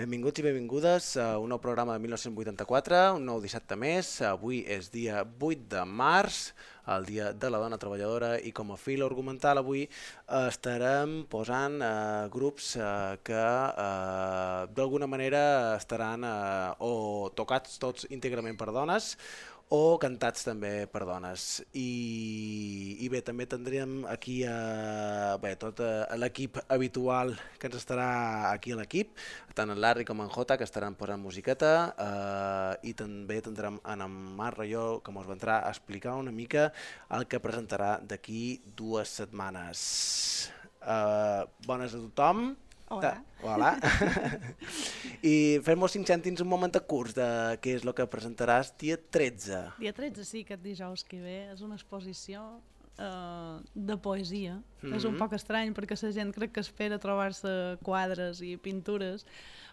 Benvinguts i benvingudes a un nou programa de 1984, un nou dissabte més. Avui és dia 8 de març, el dia de la dona treballadora, i com a fil argumental avui estarem posant eh, grups eh, que eh, d'alguna manera estaran eh, o tocats tots íntegrament per dones o cantats també per dones. I, i bé, també tindríem aquí a, bé, tot a, l'equip habitual que ens estarà aquí a l'equip, tant en Larry com en Jota, que estaran posant musiqueta, eh, i també tindrem en en Marc Rayó, que ens vendrà a explicar una mica el que presentarà d'aquí dues setmanes. Eh, bones a tothom. Hola. Hola. I fem-nos cinc cèntims un moment de curs de què és el que presentaràs dia 13. Dia 13, sí, aquest dijous que ve. És una exposició uh, de poesia. Mm -hmm. És un Mhm. poc estrany perquè la gent crec que espera trobar-se quadres i pintures,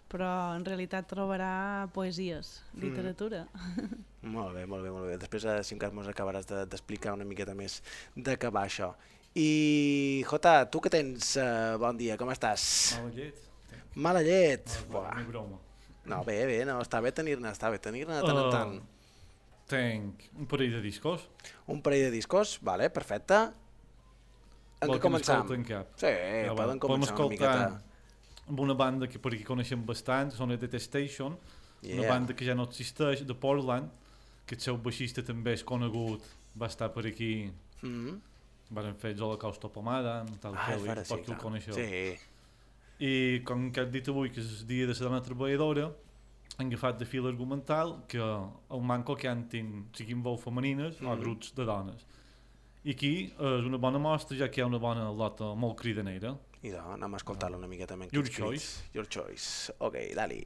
però en realitat trobarà poesies, literatura. Mm. Molt bé, molt bé, molt bé. Després, eh, si encara mos acabaràs de- d'explicar una miqueta més de què va això. I, Jota, tu que tens? Uh, bon dia, com estàs? Mala llet. Mala llet. No, Buah. broma. No, bé, bé, no, està bé tenir-ne, està bé tenir-ne de tant en Uh, tant. Tenc un parell de discos. Un parell de discos, vale, perfecte. En què començam? cap? Sí, Ja, poden començar una miqueta. amb una banda que per aquí coneixem bastant, són The Detestation, Yeah. una banda que ja no existeix, de Portland, que el seu baixista també és conegut, va estar per aquí, Mm -hmm. Van fer Holocausto Pomada, tal Ah, que vera, sí, que el coneixeu. Sí. I com que has dit avui que és el dia de la dona treballadora, han agafat de fil argumental que el manco cantin siguin veu femenines o Mhm. grups de dones. I aquí és una bona mostra, ja que hi ha una bona lota molt cridanera. Idò, anem a escoltar-la una miqueta Your crits. choice. Your choice. Ok, dali.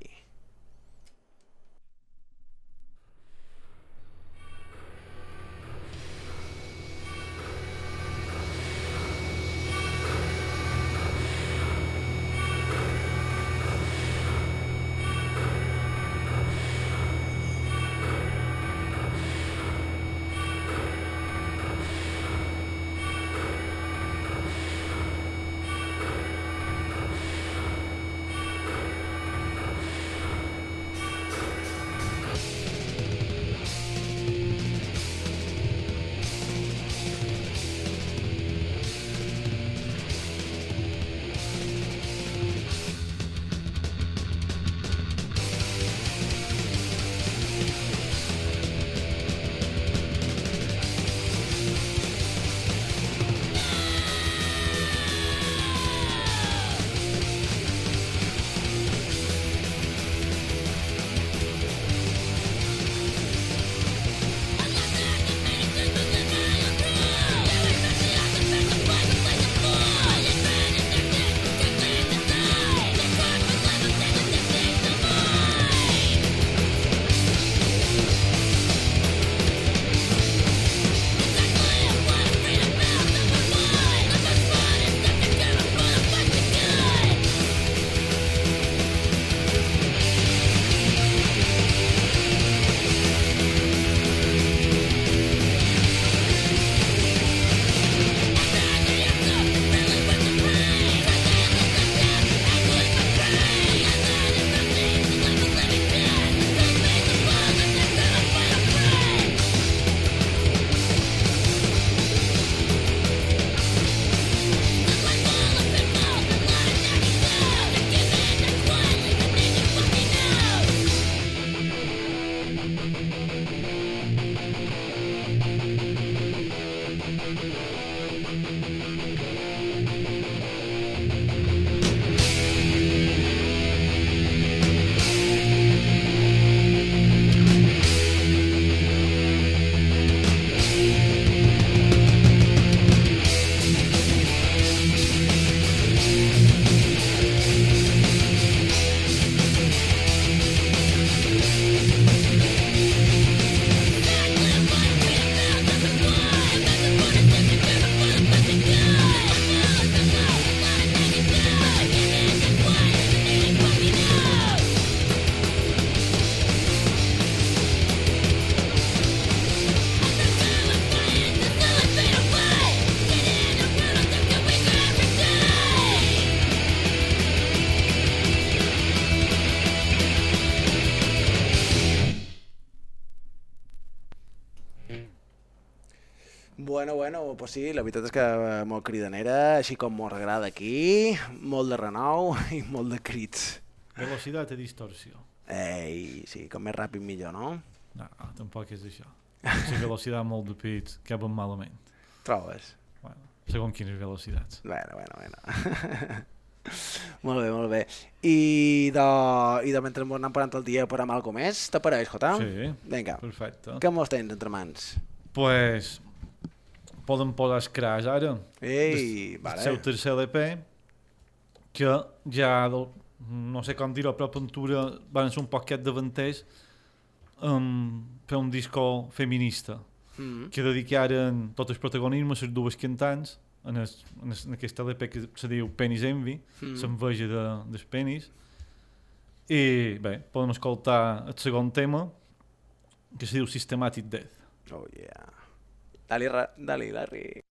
sí, la veritat és que eh, molt cridanera, així com molt agrada aquí, molt de renou i molt de crits. Velocitat i distorsió. Ei, sí, com més ràpid millor, no? No, no tampoc és això. Si velocitat molt de pit, caben malament. Trobes? Bueno, segon quines velocitats. Bueno, bueno, bueno. molt bé, molt bé. I de, i de mentre anem parant el dia per a mal com és, t'apareix, Jota? Sí, Venga. perfecte. Què mos tens entre mans? Pues poden posar els crash ara. Ei, vale. El seu tercer LP, que ja, no sé com dir-ho, però puntura, van ser un poquet davanters um, fer un disco feminista, mm -hmm. que dedicaren tot el protagonisme a les dues cantants, en, es, en, es, en aquest LP que se diu Penis Envy, mm. s'enveja de, dels penis. I bé, podem escoltar el segon tema, que se diu Systematic Death. Oh yeah. Dale, ra, dale, dale.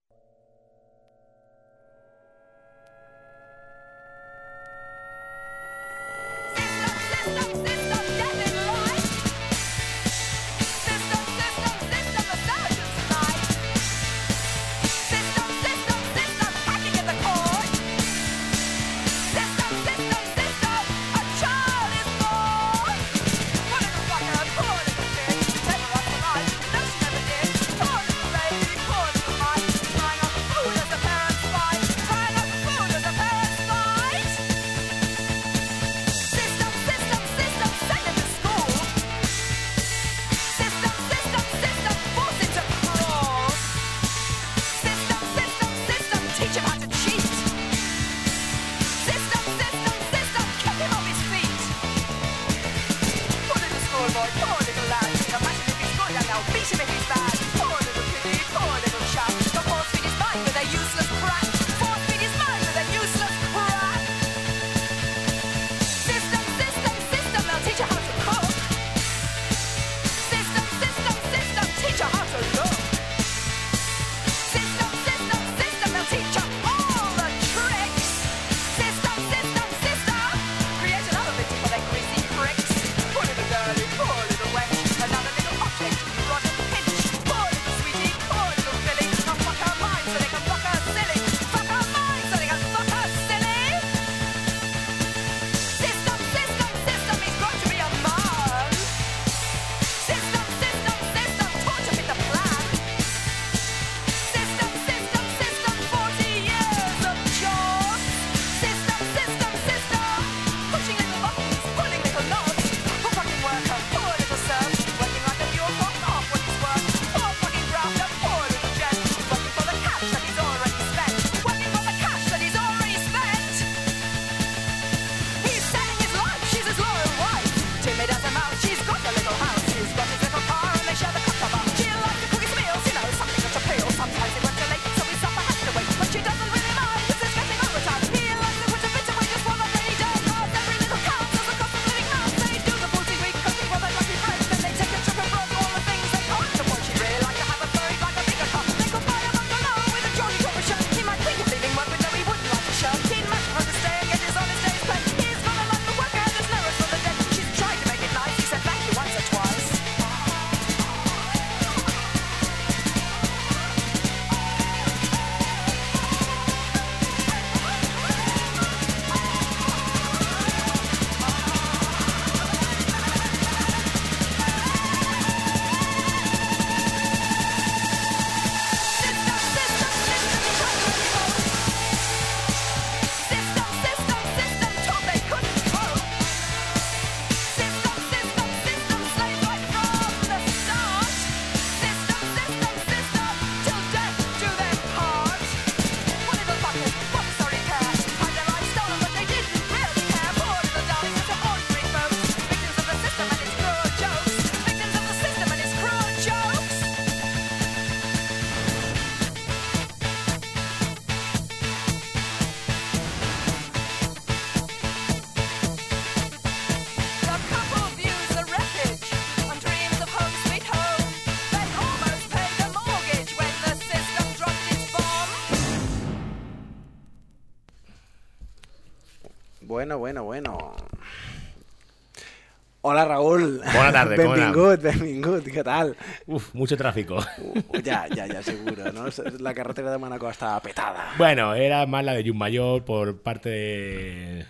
Hola, Raúl. Tarda, com Benvingut, benvingut. Què tal? Uf, mucho tráfico. Uh, ya, ya, ya, seguro, ¿no? La carretera de Manacor estaba petada. Bueno, era más la de Mayor por parte de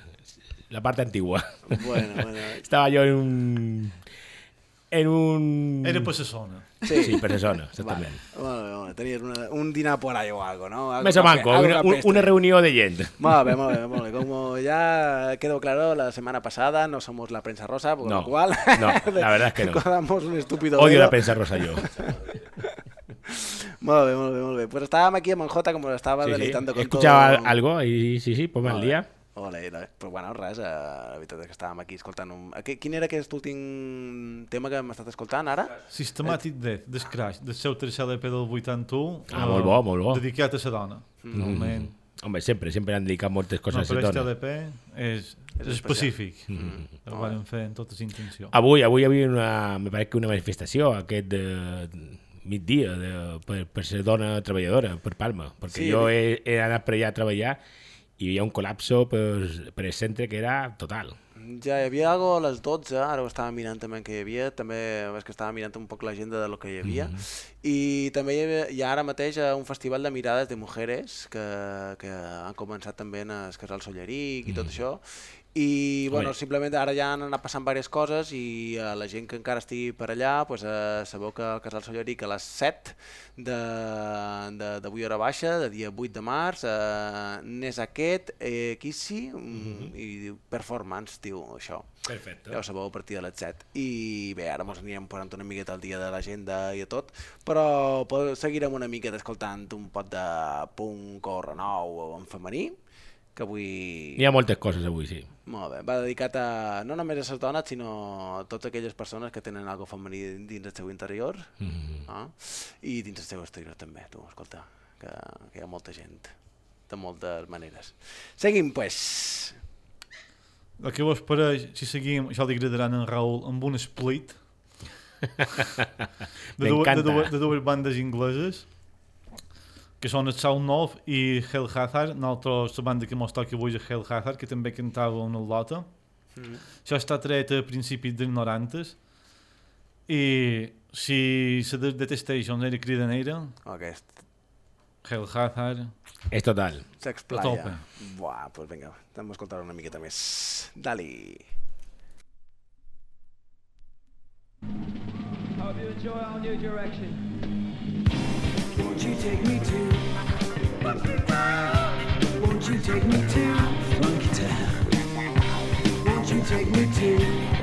la parte antigua. Bueno, bueno. Estaba yo en un... En un... La zona. Sí, Sí, per zona, exactament. Vale, vale, vale. Tenies una, un dinar por ahí o algo, ¿no? Algo Més que- manco, algo una, una reunión de gent. Molt bé, molt bé, molt bé. Como ya quedó claro la semana pasada, no somos la prensa rosa, por No, lo cual... no, la verdad es que no. Damos un estúpido Odio velo. la prensa rosa yo. Molt bé, molt bé, molt bé. Pues estábamos aquí en Manjota, como lo estaba Sí, sí. deleitando He con escuchado todo... algo y sí, sí, ponme al Molt bé. Ole, ole. Però bueno, res, eh, la veritat és que estàvem aquí escoltant un... Aqu- Quin era aquest últim tema que hem estat escoltant ara? Systematic Death, The Scratch, del seu tercer LP del 81. Ah, eh, molt bo, molt bo. Dedicat a la dona. Normalment. Home, sempre, sempre han dedicat moltes No, coses però a aquest la dona. LP és, És és específic. Mm. El van fer en totes intencions. Avui, avui hi havia una, me pareix que una manifestació aquest de migdia de, per, per ser dona treballadora per Palma, perquè Sí, jo he, he anat per allà a treballar hi havia un col·lapso per, per el centre que era total. Ja hi havia algo a les 12, ara ho estava mirant també que hi havia, també és que estava mirant un poc l'agenda de lo que hi havia, i també hi, havia, hi ha ara mateix un festival de mirades de mujeres que, que han començat també en el Casal Solleric i tot això, i bueno, Oi. simplement ara ja han anat passant diverses coses i a la gent que encara estigui per allà pues, eh, sabeu que el Casal Solleric a les 7 de, de, d'avui hora baixa, de dia 8 de març, eh, n'és aquest, eh, aquí sí, mm, i diu performance, diu això. Perfecte. Ja ho sabeu a partir de les 7. I bé, ara mos anirem posant una miqueta al dia de l'agenda i a tot, però seguirem una miqueta escoltant un pot de punk o renou o en femení, que avui... Hi ha moltes coses avui, sí. Molt bé, va dedicat a, no només a les dones, sinó a totes aquelles persones que tenen algo femení dins el seu interior Mm. ah? i dins el seu exterior també, tu, escolta, que, que hi ha molta gent de moltes maneres. Seguim, pues. El que vos pareix, si seguim, això li agradaran en Raül, amb un split de, dues, de, dues, de dues bandes ingleses que són el Sound Nov i Hell Hazard, nosaltres la banda que mos toca avui és Hell Hazard, que també cantava una lota. Mm. Això està tret a principis dels 90 i si la de Detestation era cridanera, Aquest Hell Hazard, És total. s'explaya. Buah, pues vinga, anem a escoltar una miqueta més. Dali. Hope you enjoy our new direction. Won't you take me to? Won't you take me to Town? Won't you take me to?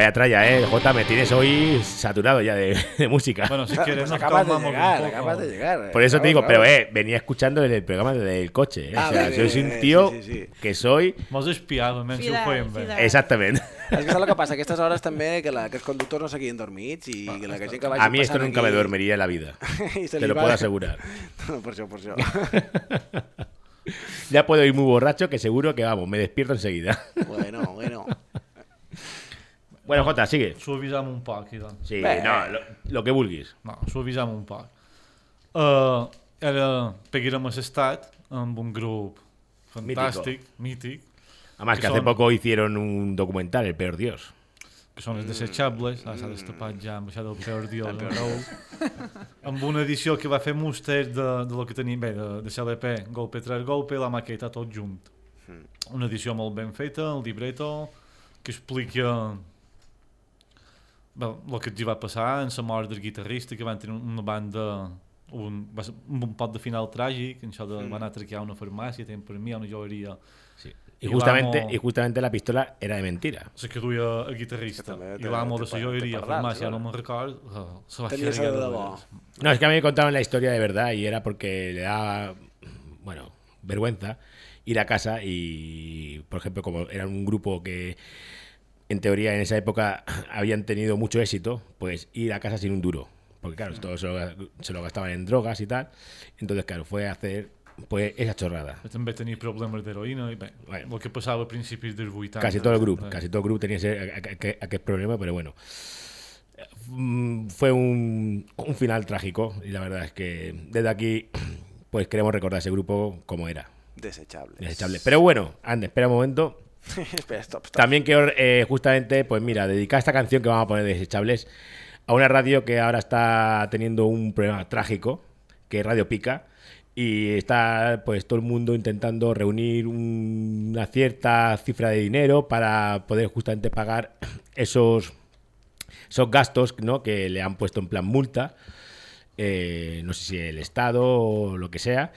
Vaya tralla, eh. J, me tienes hoy saturado ya de, de música. Bueno, si Pues quieres nos acabas de llegar, un poco. acabas de llegar. Por eso te digo, Acabas, pero eh, venía escuchando el, el programa del coche. Eh. Ah, o sea, soy un tío sí, sí, sí. que soy feien bé. fidel. exactamente. És que saps el que passa? Aquestes hores també que, la, que els conductors no se quedin dormits i que la gent que vagi A mí esto nunca aquí- me dormiría en la vida. Te lo va- puedo asegurar. No, per això, per això. Ya puedo ir muy borracho que seguro que vamos, me despierto enseguida. bueno, bueno. Bueno, Jota, sigue. Suavitzam un poc, i doncs. Sí, Bé. no, lo, lo que vulguis. No, suavitzam un poc. Uh, era Peguérem a l'estat amb un grup fantàstic, mític, Además Que que hace son- poco hicieron un documental, El Peor Dios. que són els desechables, ara s'ha destapat ja amb això del peor dios de nou, amb una edició que va fer Muster de, de lo que tenim, bé, de, de CLP, golpe tras golpe, la maqueta tot junt. Una edició molt ben feta, el libreto, que explica el que els va passar en la mort del guitarrista, que van tenir una banda un, va ser un pot de final tràgic, en això de mm. va anar a traquear una farmàcia, tenint per mi una joieria, Sí. Y Y justamente, y justamente la pistola era de mentira. la que duia el guitarrista. I l'amo de la joieria, farmàcia, no me'n record, uh, se va fer de debò. No, es que a mí me contaban la historia de verdad y era porque le daba, bueno, vergüenza ir a casa y, por ejemplo, como era un grupo que en teoría en esa época habían tenido mucho éxito, pues ir a casa sin un duro. Porque claro, todo se lo, se lo gastaban en drogas y tal. Entonces, claro, fue a hacer pues esa chorrada. Jo també tenia problemes d'heroïna i bé, Bueno. el que passava a principis dels 80. Casi todo el grupo, Eh, casi todo el grupo tenía ese, aqu- aqu- aquel problema, pero bueno. Mm, Fue un, un final trágico y la verdad es que desde aquí pues queremos recordar ese grupo como era, Desechables. desechable. Pero bueno, ande, espera un momento. También quiero eh, justamente, pues mira, dedicar esta canción que vamos a poner de desechables a una radio que ahora está teniendo un problema trágico, que es Radio Pica, y está pues todo el mundo intentando reunir un- una cierta cifra de dinero para poder justamente pagar esos, esos gastos ¿no? que le han puesto en plan multa, eh, no sé si el Estado o lo que sea.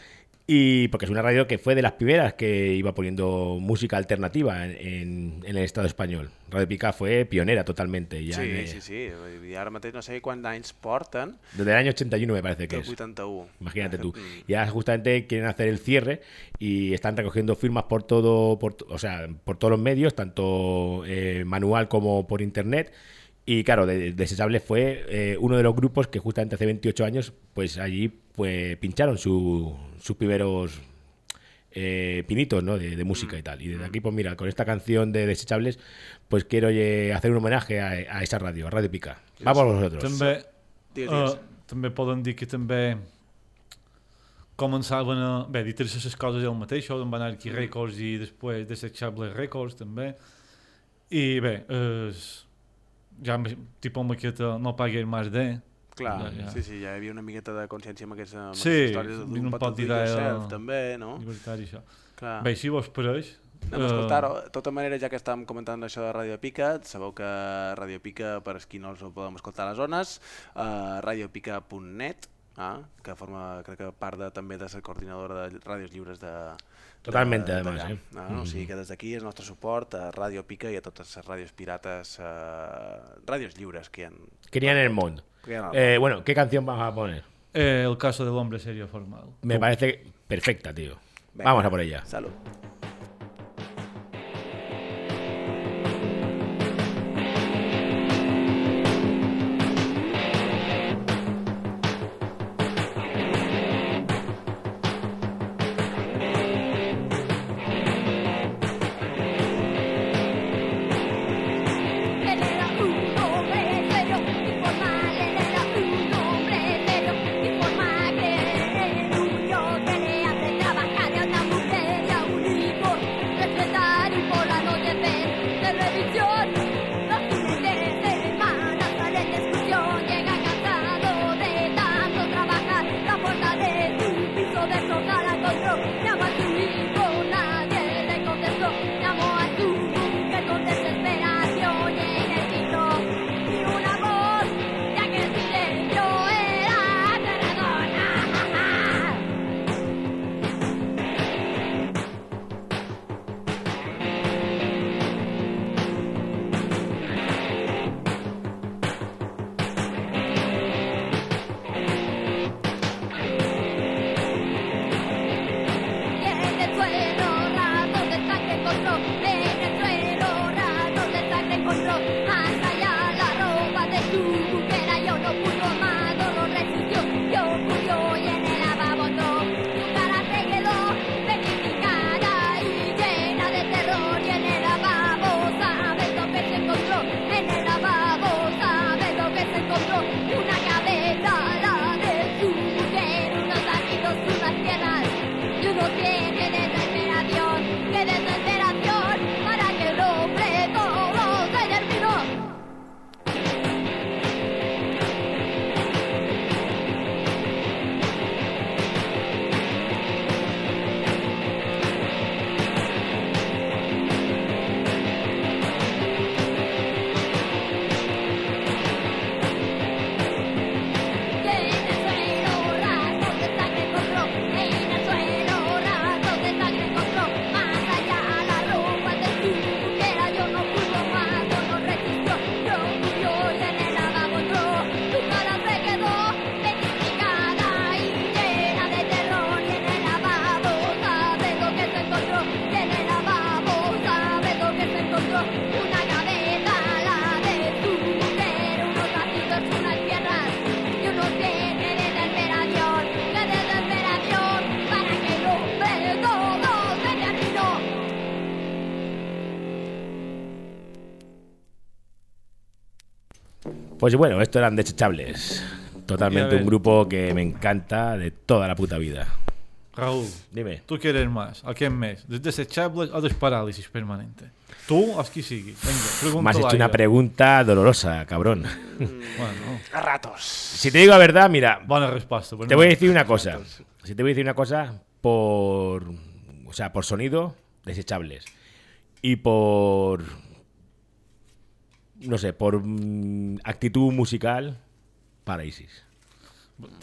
Y porque es una radio que fue de las primeras que iba poniendo música alternativa en, en- en el Estado español. Radio Pica fue pionera totalmente. Ya Sí, en, sí, sí. I ara mateix no sé quants anys porten, Desde el año 81 me parece que es. 81. Imagínate tú. Y ahora justamente quieren hacer el cierre y están recogiendo firmas por todo, por, o sea, por todos los medios, tanto eh, manual como por internet. Y claro, de- Desechable fue eh, uno de los grupos que justamente hace 28 años, pues allí pues pincharon su- sus primeros eh, pinitos ¿no? de, de música y tal. Y desde aquí, pues mira, con esta canción de Desechables, pues quiero eh, hacer un homenaje a, a esa radio, a Radio Pica. Vamos vosotros. També, uh, també poden dir que també començaven a... Bé, dir les coses el mateix, això d'en Anarchy Records i després Desechable Records també. I bé, és, ja tipus maqueta no paguer més de... Clar, Ja, ja. sí, sí, ja hi havia una miqueta de consciència amb aquestes, amb Sí, aquestes històries de no un pot pot dir yourself, de- també, no? Llibertari, això. Clar. Bé, si vos pareix... Anem a eh, escoltar-ho. De tota manera, ja que estàvem comentant això de Radio Pica, sabeu que Radio Pica, per qui no els ho podem escoltar a les zones, uh, radiopica.net, ah, que forma, crec que part de, també de ser coordinadora de ràdios lliures de... Totalmente, de- además, eh. Ah, O sigui que des d'aquí és el nostre suport a Radio Pica i a totes les ràdios pirates, uh, ràdios lliures que hi ha. Que ni en el mundo. Eh, bueno, ¿qué canción vamos a poner? Eh, el caso del hombre serio formal. Me parece perfecta, tío. Venga, Vamos a por ella. Salud. Pues bueno, esto eran Desechables. A Totalmente un grupo que me encanta de toda la puta vida. Raúl, Dime. tu queres más? A quién més? Des desechables o des parálisis permanente? Qui sigui. Vinga, pregunta Me has hecho una pregunta dolorosa, cabrón. Bueno, A ratos. Si te digo la verdad, mira, bona resposta. però te voy a decir una cosa. Si te voy a decir una cosa, por. O sea, por sonido, desechables. Y por. No sé, por mm, actitud musical, Paraisis.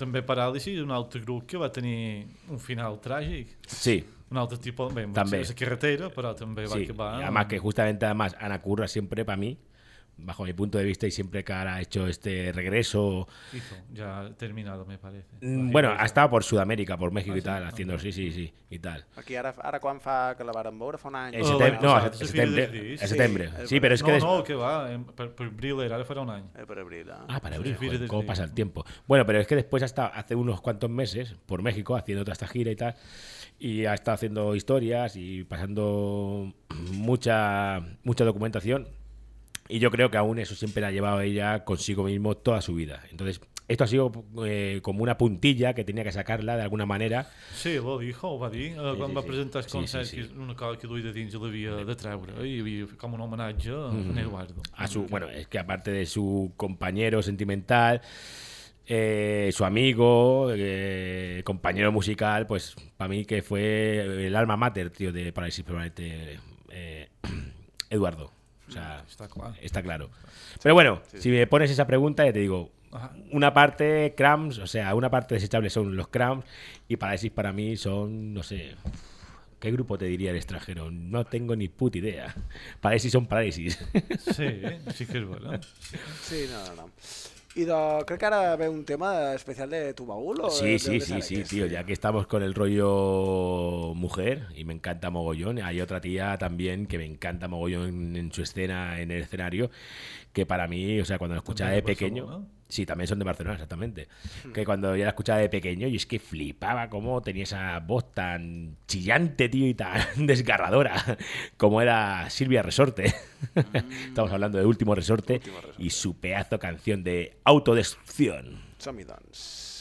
També Paràlisi, un altre grup que va tenir un final tràgic. Sí, Un altre tipus... Bé, També. la carretera, però també va sí. acabar... Además que justamente además Ana Curra siempre para mí, bajo mi punto de vista y siempre que ahora ha hecho este regreso, Hizo, ya terminado, me parece. mm, bueno, ha estado por Sudamérica, por México Ah, y sí? tal, Ah, haciendo sí, sí, sí, y tal. Aquí ara, ara quan fa que la varen veure? Fa un any. En Oh, setembre, no, en setembre, en Sí, setembre. el Sí, pero es que no, des- no, que va, en- per, per Briller, ara farà un any. Eh, per abril, ah. Ah, para Sí, abril, joder, cómo pasa el tiempo. Bueno, pero es que después ha estado hace unos cuantos meses por México haciendo toda esta gira y tal. Y ha estado haciendo historias y pasando mucha, mucha documentación. Y yo creo que aún eso siempre la ha llevado ella consigo mismo toda su vida. Entonces, esto ha sido eh, como una puntilla que tenía que sacarla de alguna manera. Sí, lo dijo, ho va dir, eh, quan sí, va sí. presentar el Sí, concert, sí, sí. que una cosa que duia de dins l'havia de treure, eh, i hi havia com un homenatge a Eduardo. a su bueno es que aparte de su compañero sentimental eh, su amigo eh, compañero musical pues para mí que fue el alma mater tío de Parálisis Permanente eh, Eduardo o sea clar. está claro pero bueno si me pones esa pregunta ya te digo Ajá. una parte Cramps o sea una parte desechable son los Cramps y Parálisis para mí son no sé ¿Qué grupo te diría el extranjero? No tengo ni puta idea. Parálisis son parálisis. Sí, sí que és vera. Sí, no, no, no. I de, crec que ara ve un tema especial de tu baúl, o Sí, de sí, sí, sí, tío. Ya que estamos con el rollo mujer y me encanta mogollón, hay otra tía también que me encanta mogollón en su escena, en el escenario, que para mí, o sea, cuando la escuchaba de pequeño. Sí, también son de Barcelona, exactamente, que cuando yo la escuchaba de pequeño, y es que flipaba cómo tenía esa voz tan chillante, tío, y tan desgarradora, como era Silvia Resorte. Estamos hablando de Último Resorte, Último Resorte. y su pedazo canción de autodestrucción. Doncs.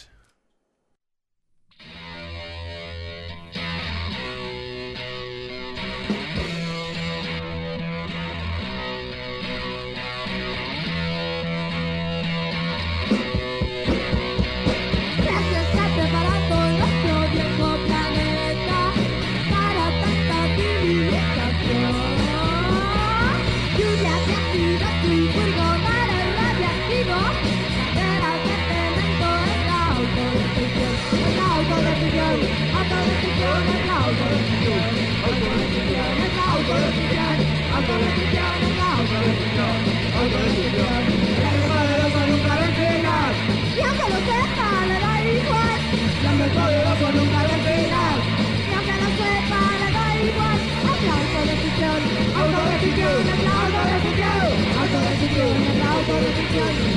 用。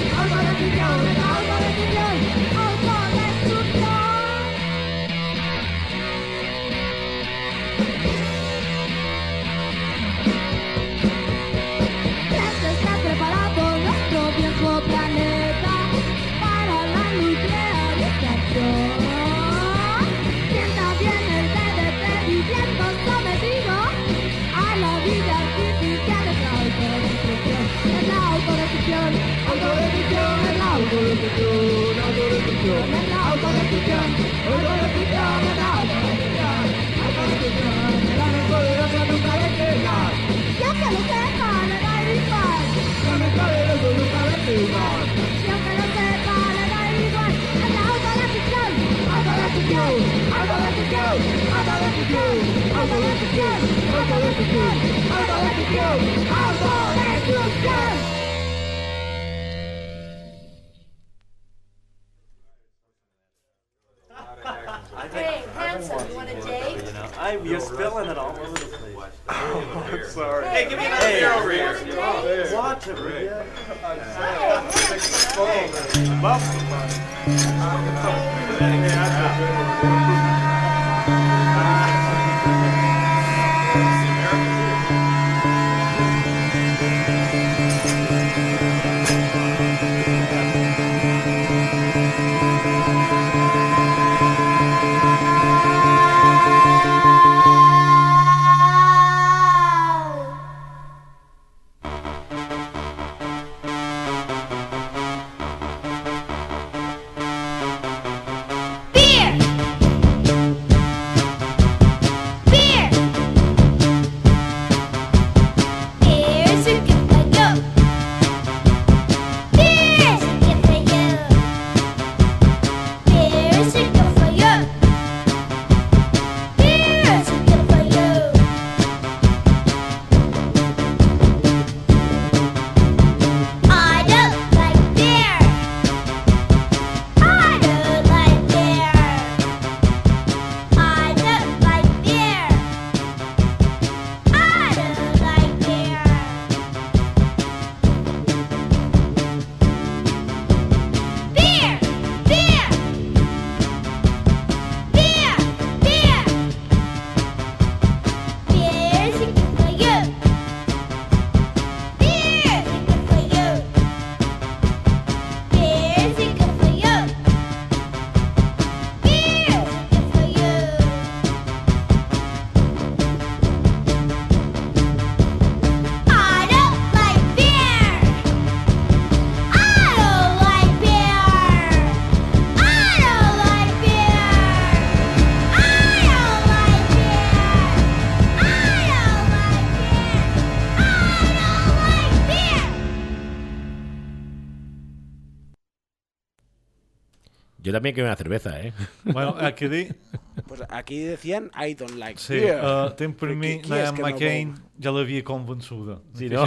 I'm gonna let you go. I'm gonna let you go. I'm gonna let you go. I'm gonna let you go. Date? I'm, you're spilling it all over the place. Sorry. Hey, give me another beer over here. Watch it, will ya? Thank también quiero una cerveza, ¿eh? Bueno, aquí di, Pues aquí decían I don't like sí, beer. uh, tem per mi, Diane que no McCain vol? ja l'havia convençuda. Sí, no?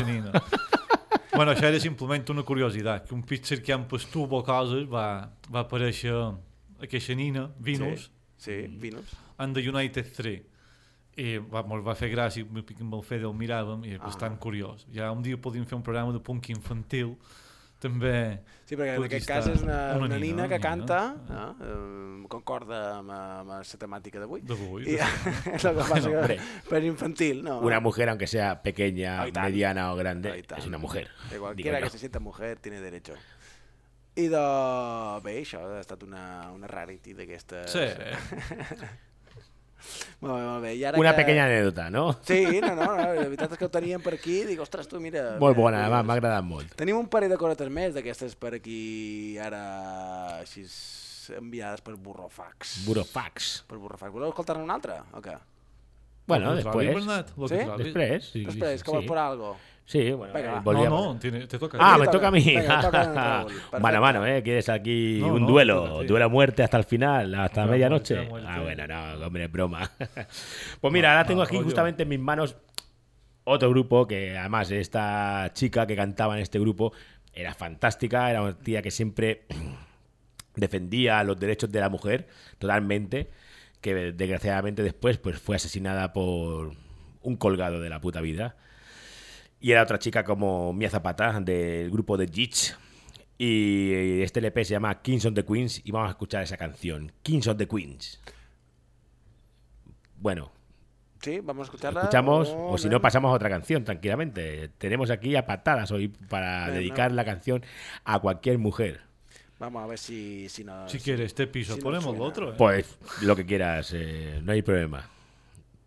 bueno, això era simplement una curiositat, que un pitcher que amb el o coses va, va aparèixer aquesta nina, Venus, Sí, sí Venus. en The United 3 i va, mos va fer gràcia amb el Fede el miràvem i és Ah. bastant curiós ja un dia podíem fer un programa de punk infantil també Sí, perquè en aquest cas és una, una, nina, una que nina, canta, eh? no? eh, concorda amb, amb la temàtica d'avui. d'avui I el que passa Bueno, que per infantil, no. Una mujer, aunque sea pequeña, tant. mediana o grande, tant. es una mujer. Que digo Cualquiera que se sienta mujer tiene derecho. I de... Bé, això ha estat una, una rarity d'aquestes... sí, Molt bé, molt bé. I ara Una que... pequeña anécdota, ¿no? Sí, no, no, no, la veritat és que ho teníem per aquí, dic, ostres, tu, mira... Molt mira, bona, va, curiós. m'ha agradat molt. Tenim un parell de coretes més d'aquestes per aquí, ara, així, enviades per Burrofax. Burofax. Per Burrofax. Voleu escoltar-ne una altra, o què? Bueno, después. Bernat, lo Sí? que. Después. sí, Després, que sí. vols por algo? Sí, bueno, Venga, eh, no, no, tiene- te toca Ah, me toca. a mí. Venga, toca mano a mano, ¿eh? ¿Quieres aquí No, un no, duelo? ti. ¿Duelo a muerte hasta el final? ¿Hasta medianoche? Ah, bueno, no, hombre, broma. pues mira, ahora tengo no, aquí justamente en mis manos otro grupo que además esta chica que cantaba en este grupo era fantástica, era una tía que siempre defendía los derechos de la mujer totalmente, que desgraciadamente después pues fue asesinada por un colgado de la puta vida. Y era otra chica como Mia Zapata del grupo de Jits. Y este LP se llama Kings of the Queens y vamos a escuchar esa canción, Kings of the Queens. Bueno, Sí, vamos a escucharla. escuchamos Oh, o si no pasamos a otra canción tranquilamente. Tenemos aquí a patadas hoy para dedicar no. la canción a cualquier mujer. Vamos a ver si, si nos... si quieres este piso si ponemos el otro ¿eh? Pues lo que quieras, eh, no hay problema.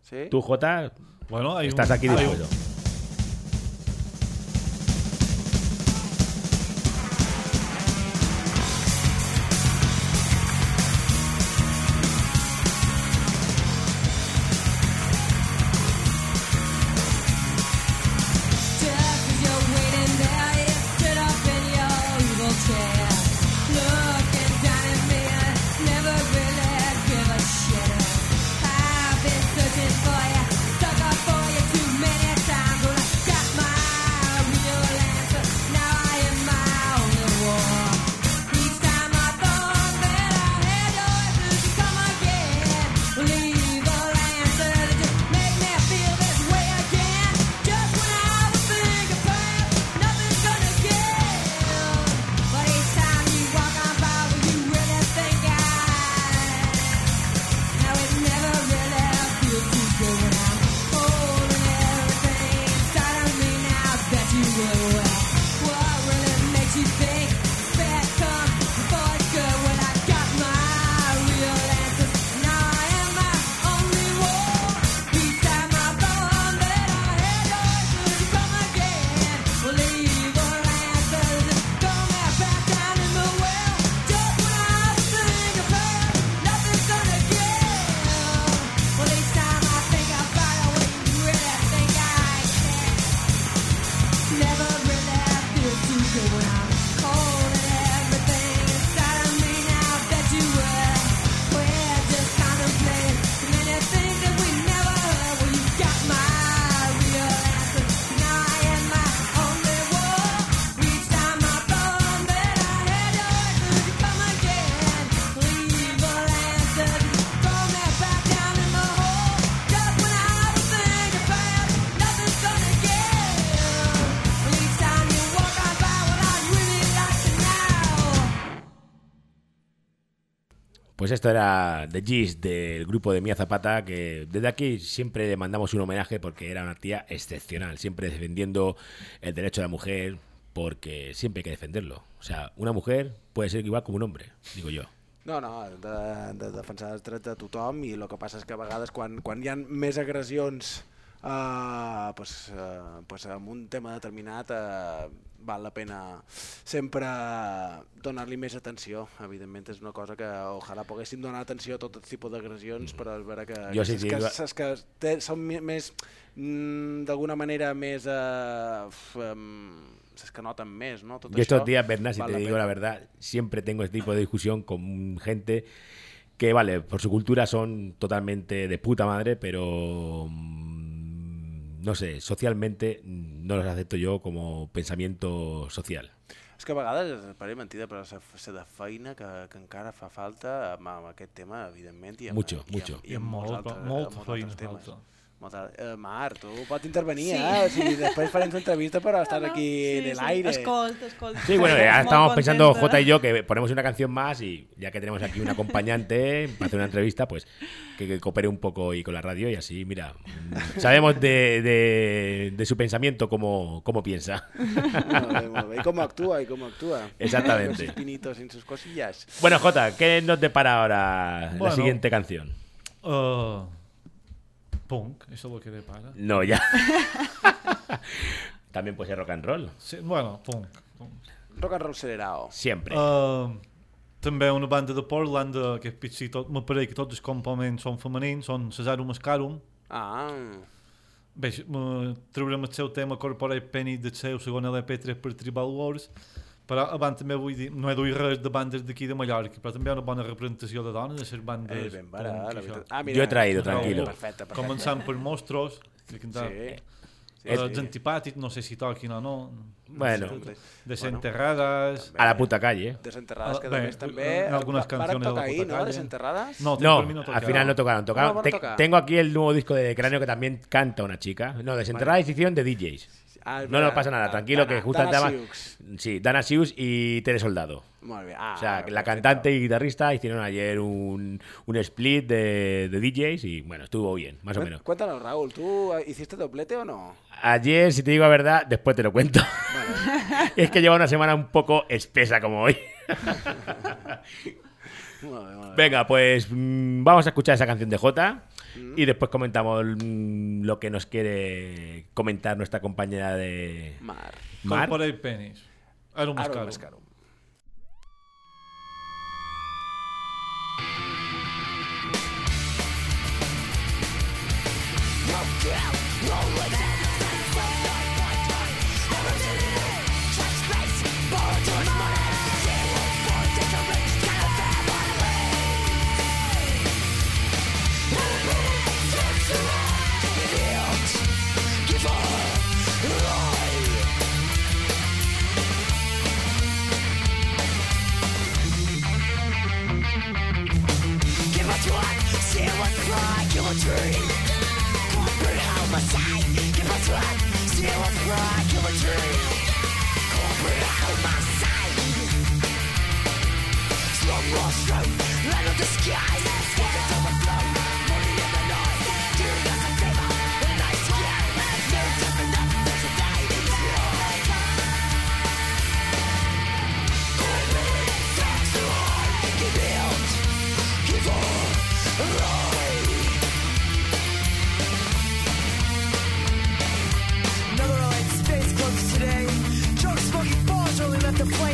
¿Sí? Tú, Jota, bueno, hay estás un- aquí dispuesto. Esto era The Gist del grupo de Mia Zapata, que desde aquí siempre le mandamos un homenaje porque era una tía excepcional, siempre defendiendo el derecho de la mujer, porque siempre hay que defenderlo. O sea, una mujer puede ser igual como un hombre, digo yo. No, no, de, de defensar els drets de tothom i el que passa és que a vegades quan, quan hi ha més agressions uh, pues, uh, pues un tema determinat uh, val la pena sempre donar-li més atenció. Evidentment és una cosa que ojalà poguéssim donar atenció a tot tipus d'agressions, però és vera que, Jo que, sí que, dic- és que té, són més, mm, d'alguna manera més uh, um, que noten més, no? Tot Yo estos això días, Bernat, si te digo pena. la verdad, siempre tengo este tipo de discusión con gente que, vale, por su cultura son totalmente de puta madre, pero mm, no sé, socialmente no los acepto yo como pensamiento social. És que a vegades, pareix mentida, però la, de feina que, que encara fa falta amb, amb aquest tema, evidentment, i amb, Mucho, i amb, mucho. i amb molts Molta- altres, molta molts feina altres temes. falta. Eh, Mar, tu pots intervenir, Sí. eh? O sigui, després farem tu entrevista, però estar aquí en el aire. Escolta, escolta. Sí, bueno, ya Molt estábamos pensando. Jota y yo, que ponemos una canción más y ya que tenemos aquí un acompañante para hacer una entrevista, pues que, que coopere un poco y con la radio y así, mira, sabemos de, de- de su pensamiento cómo, cómo piensa. Molt bé, molt bé. I com actua, i com actua. Exactamente. Sus pinitos, sin sus cosillas. Bueno, Jota, ¿qué nos depara ahora la siguiente canción? Uh, punk, eso es lo que depara. No, ya. También puede ser rock and roll. Sí, bueno, punk. punk. Rock and roll acelerado. Siempre. Uh, també una banda de Portland eh, que potser tot, m'apareix que tots els components són femenins, són Cesarum Mascarum. Ah, Bé, eh, traurem el seu tema Corporate Penny del seu segon LP 3 per Tribal Wars, però abans també vull dir, no he duit res de bandes d'aquí de Mallorca, però també hi ha una bona representació de dones, de les bandes... és ben barat, la veritat. Ah, Yo he traído, No, tranquilo. Perfecte, perfecte. Començant per Monstros, que cantava... Sí. Sí, els sí. antipàtics, no sé si toquin o no. Bueno. Desenterradas... A la puta calle. Desenterrades, que Ah, bé, només també... en algunes va- canciones de la tocar ahí, puta no? calle. Desenterrades? No, No, no al final no tocaron. tocaron. No, a tocar. tengo aquí el nuevo disco de Cráneo que también canta una chica. No, desenterrada hicieron de DJs. Ah, No, no pasa nada, Ah, tranquilo, Dana- que justo Dana. Sí, Dana Sius y Tere Soldado. Bé. Ah, O sea, la cantante y guitarrista hicieron ayer un, un split de, de DJs y bueno, estuvo bien, más o menos. Cuéntanos, Raúl, ¿tú hiciste doblete o no? Ayer, si te digo la verdad, después te lo cuento. es que lleva una semana un poco espesa como hoy. Venga, pues mm, vamos a escuchar esa canción de Jota y después comentamos mm, lo que nos quiere comentar nuestra compañera de Mar. Mar. dream Corporate give us what? A dream Corporate Slow motion, of the skies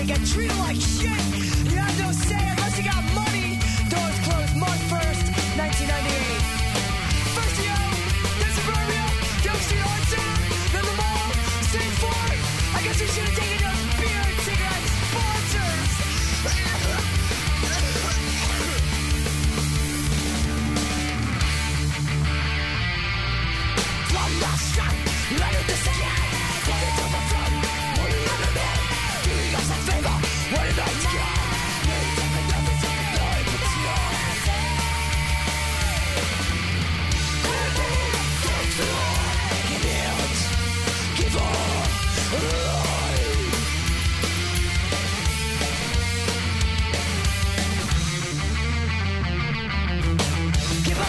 get treated like shit.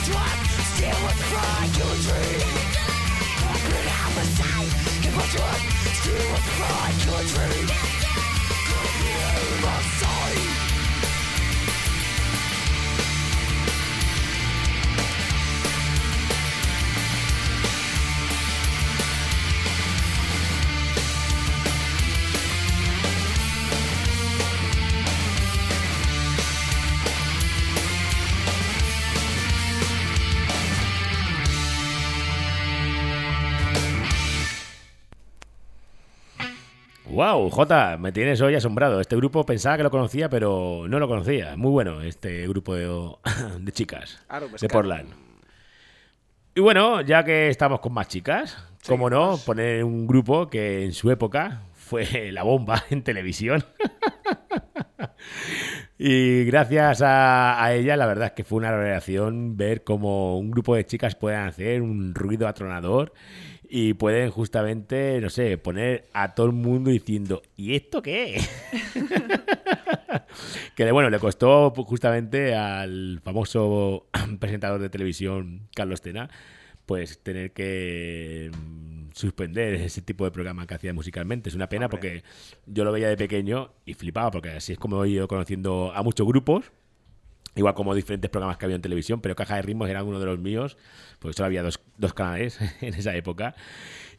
Yeah, yeah. Wow, Jota, me tienes hoy asombrado. Este grupo pensaba que lo conocía, pero no lo conocía. Muy bueno este grupo de, de chicas Ara ho ves de Portland. Y bueno, ya que estamos con más chicas, cómo no, poner un grupo que en su época fue la bomba en televisión. y gracias a, a ella, la verdad es que fue una revelación ver cómo un grupo de chicas pueden hacer un ruido atronador y pueden justamente, no sé, poner a todo el mundo diciendo, ¿y esto qué? que bueno, le costó justamente al famoso presentador de televisión Carlos Tena pues tener que mm, suspender ese tipo de programa que hacía musicalmente. Es una pena porque yo lo veía de pequeño y flipaba porque así es como he ido conociendo a muchos grupos. Igual como diferentes programas que había en televisión, pero Caja de Ritmos era uno de los míos, porque solo había dos, dos canales en esa época.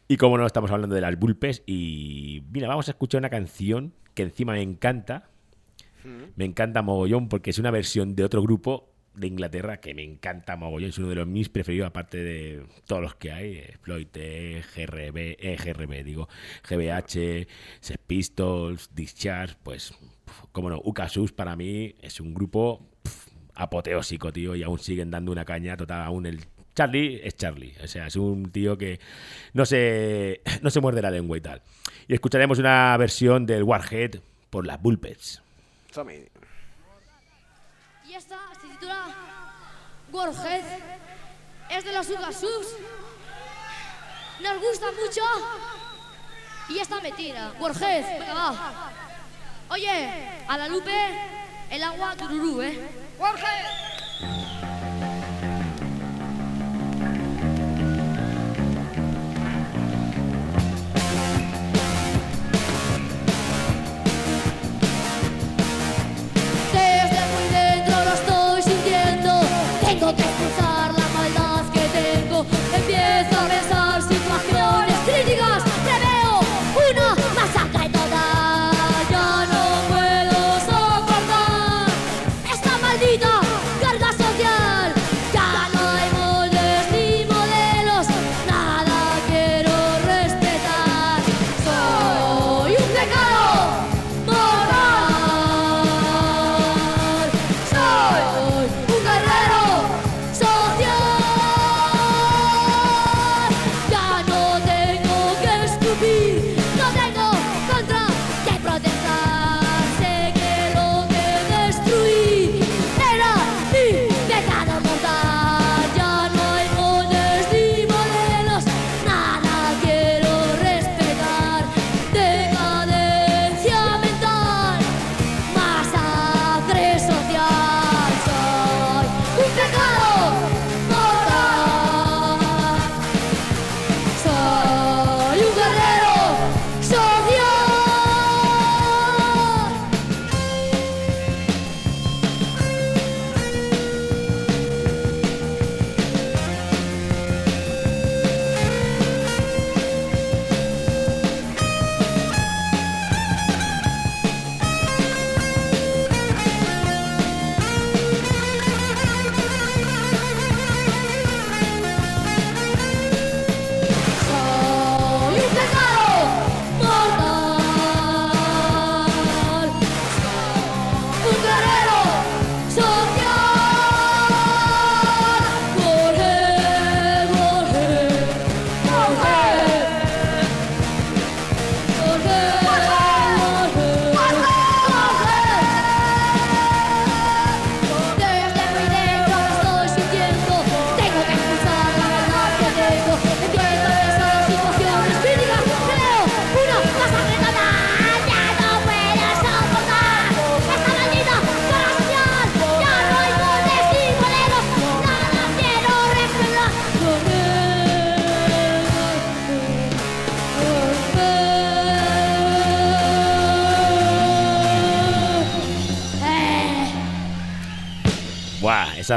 Y como no, estamos hablando de las Bulpes. Y mira, vamos a escuchar una canción que encima me encanta. Me encanta mogollón porque es una versión de otro grupo de Inglaterra que me encanta mogollón. Es uno de los mis preferidos, aparte de todos los que hay. Exploite, GRB, eh, GRB, digo, GBH, Sex Pistols, Discharge, pues, como no, Ucasus para mí es un grupo apoteósico, tío, y aún siguen dando una caña total. Aún el Charlie es Charlie, o sea, es un tío que no se, no se muerde la lengua y tal. Y escucharemos una versión del Warhead por las Bullpets. Y esta se titula Warhead. Es de los Ugasus. Nos gusta mucho. Y esta me tira. Warhead, venga, va. Oye, a la Lupe, el agua tururú, ¿eh? Warhead.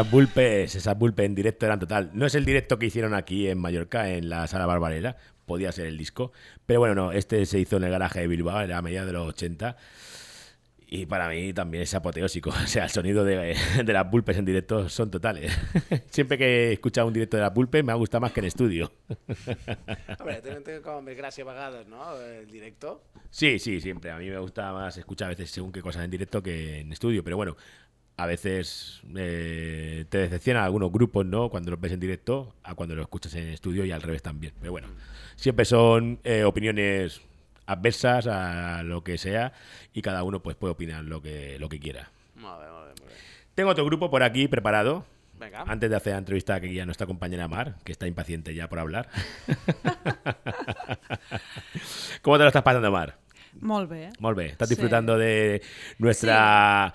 Esas bulpes, esas bulpes en directo eran total. No es el directo que hicieron aquí en Mallorca, en la sala Barbarera. Podía ser el disco. Pero bueno, no, este se hizo en el garaje de Bilbao, era a mediados de los 80. y para mí también es apoteósico. O sea, el sonido de, de las pulpes en directo son totales. Siempre que he escuchado un directo de la pulpe me ha gustado más que en estudio. Hombre, té, té com més gràcia a vegades, no?, el directo. Sí, sí, siempre. A mí me gusta más escuchar a veces según qué cosas en directo que en estudio. Pero bueno, a veces eh, te decepcionan algunos grupos, ¿no? Cuando los ves en directo a cuando los escuchas en estudio y al revés también. Pero bueno, siempre son eh, opiniones adversas a lo que sea y cada uno pues puede opinar lo que, lo que quiera. Molt bé, molt bé. Tengo otro grupo por aquí preparado. Venga. Antes de hacer la entrevista aquí a nuestra compañera Mar, que está impaciente ya por hablar. ¿Cómo te lo estás pasando, Mar? Molt bé. ¿Estás Sí. disfrutando de nuestra,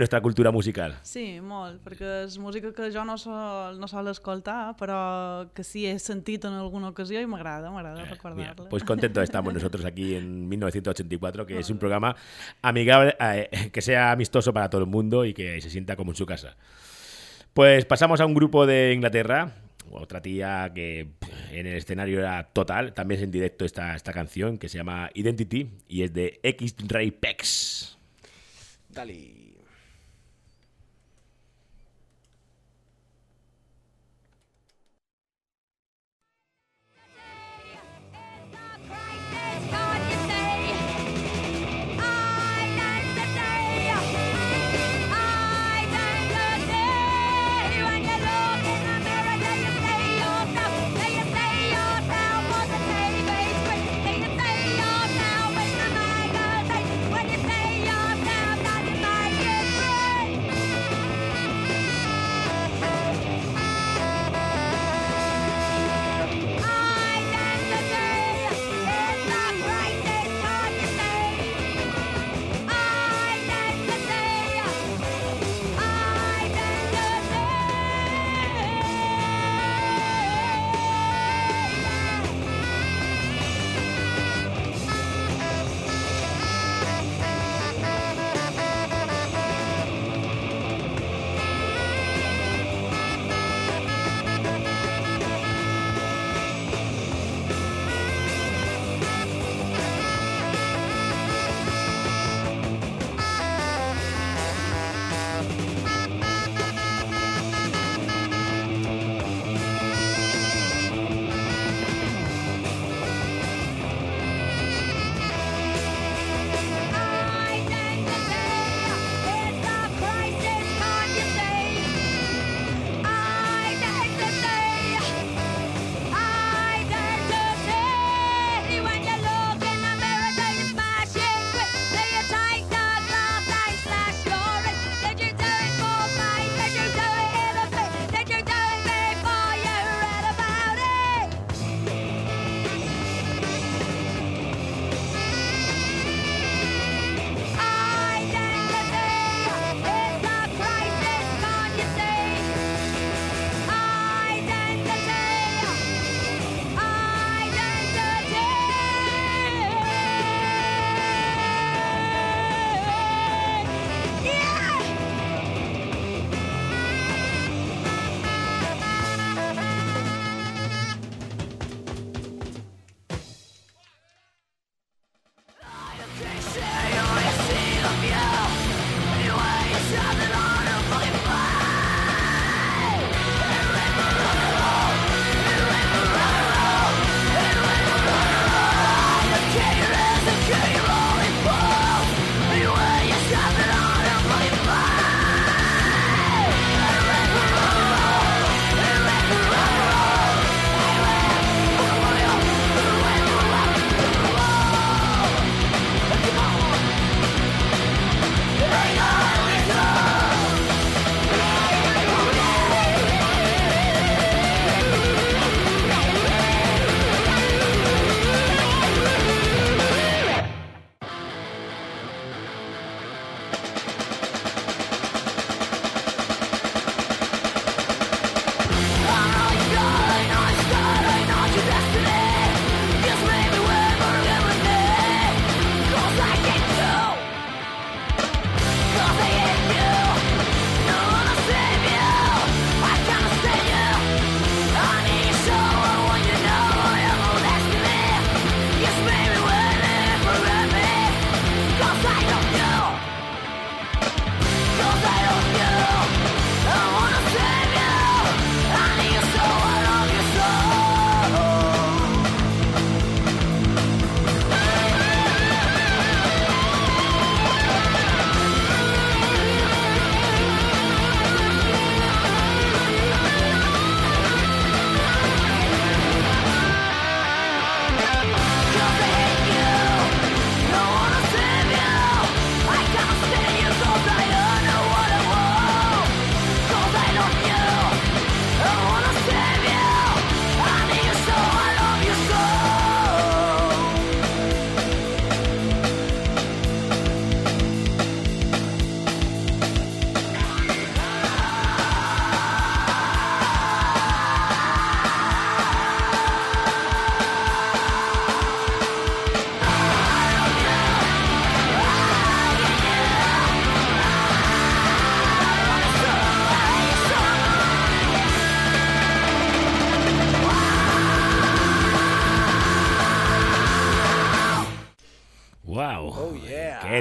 nuestra cultura musical? Sí, molt, perquè és música que jo no sol, no sol escoltar, però que sí he sentit en alguna ocasió i m'agrada, m'agrada Eh, Mira, recordar-la. pues contentos estamos nosotros aquí en 1984, que es un programa amigable, eh, que sea amistoso para todo el mundo y que se sienta como en su casa. Pues pasamos a un grupo de Inglaterra, otra tía que en el escenario era total, también es en directo esta, esta canción que se llama Identity y es de X-Ray Pex. Dali.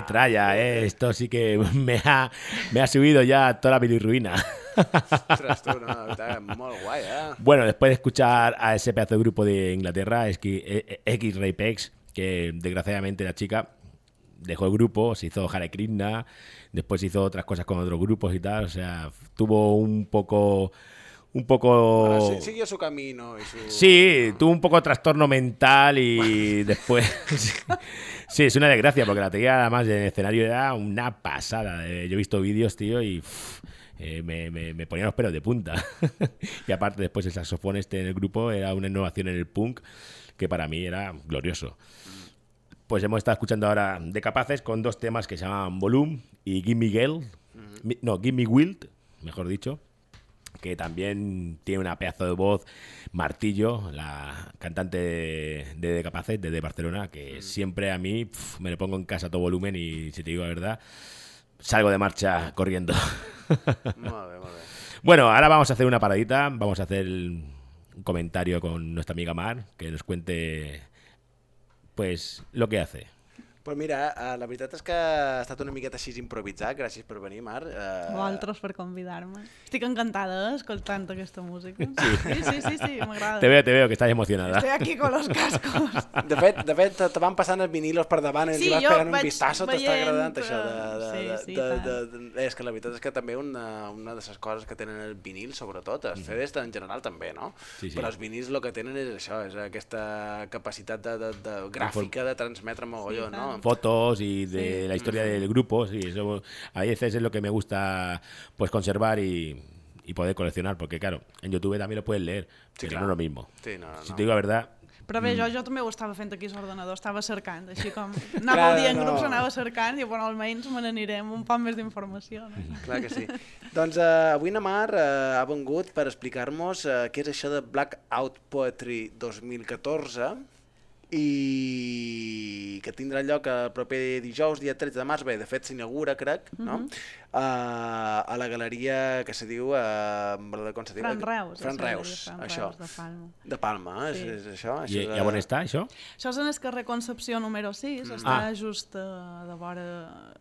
Tralla, eh. Esto sí que me ha, me ha subido ya toda la bilirruina. No, guai, eh? Bueno, después de escuchar a ese pedazo de grupo de Inglaterra, es que eh, X-Ray Pex, que desgraciadamente la chica dejó el grupo, se hizo Hare Krishna, después hizo otras cosas con otros grupos y tal, o sea, tuvo un poco un poco Bueno, siguió su camino y su... Sí, tuvo un poco de trastorno mental y después. sí, es una desgracia porque la tía, además, en el escenario era una pasada. Eh, Yo he visto vídeos, tío, y. eh, me, me, me ponían los pelos de punta. y aparte, después el saxofón este en el grupo era una innovación en el punk que para mí era glorioso. Pues hemos estado escuchando ahora de Capaces con dos temas que se llaman Volume y Gimme Girl. No, Gimme Wild, mejor dicho que también tiene una pedazo de voz, Martillo, la cantante de, de de, de Barcelona, que siempre a mí pf, me lo pongo en casa a todo volumen y, si te digo la verdad, salgo de marcha corriendo. Bueno, ahora vamos a hacer una paradita, vamos a hacer un comentario con nuestra amiga Mar, que nos cuente pues lo que hace. Pues mira, eh, la veritat és que ha estat una miqueta així improvisat, gràcies per venir, Mar. Eh, Vosaltres per convidar-me. Estic encantada eh, escoltant aquesta música. Sí, sí, sí, sí, m'agrada. Te veo, te veo que estás emocionada. Estoy aquí con los cascos. De fet, de fet, te van passant els vinilos per davant i Sí, sí, vas pegant un vistazo, t'està veient, agradant això de, de, sí, de, sí, de, tant. de, de, És que la veritat és que també una, una de les coses que tenen el vinil, sobretot, els CDs en general també, no? Mhm. Sí, sí. Però els vinils el que tenen és això, és aquesta capacitat de, de, de gràfica de transmetre mogolló, no? Fotos y de la historia del grupo, sí, eso a veces es lo que me gusta pues conservar y, y poder coleccionar, porque claro, en YouTube también lo puedes leer, Sí, pero clar. no es lo mismo. Sí, no, no, Si te digo la verdad, Però bé, jo, jo també ho estava fent aquí a l'ordenador, estava cercant, així com anava Clar, dient no. grups, anava cercant i bueno, almenys me n'anirem un poc més d'informació. No? Clar que sí. doncs uh, avui na Mar uh, ha vengut per explicar-nos uh, què és això de Blackout Poetry 2014 i que tindrà lloc el proper dijous, dia 13 de març, bé, de fet s'inaugura, crec, no? Mhm. Uh, a la galeria que se diu... Uh, com se diu? Fran Reus. Fran Reus, Fran això. Reus de Palma. De Palma, eh? Sí. És, és això? ¿y, això y de- a on está eso? Això és en el carrer Concepció número 6, està Ah. just a, de vora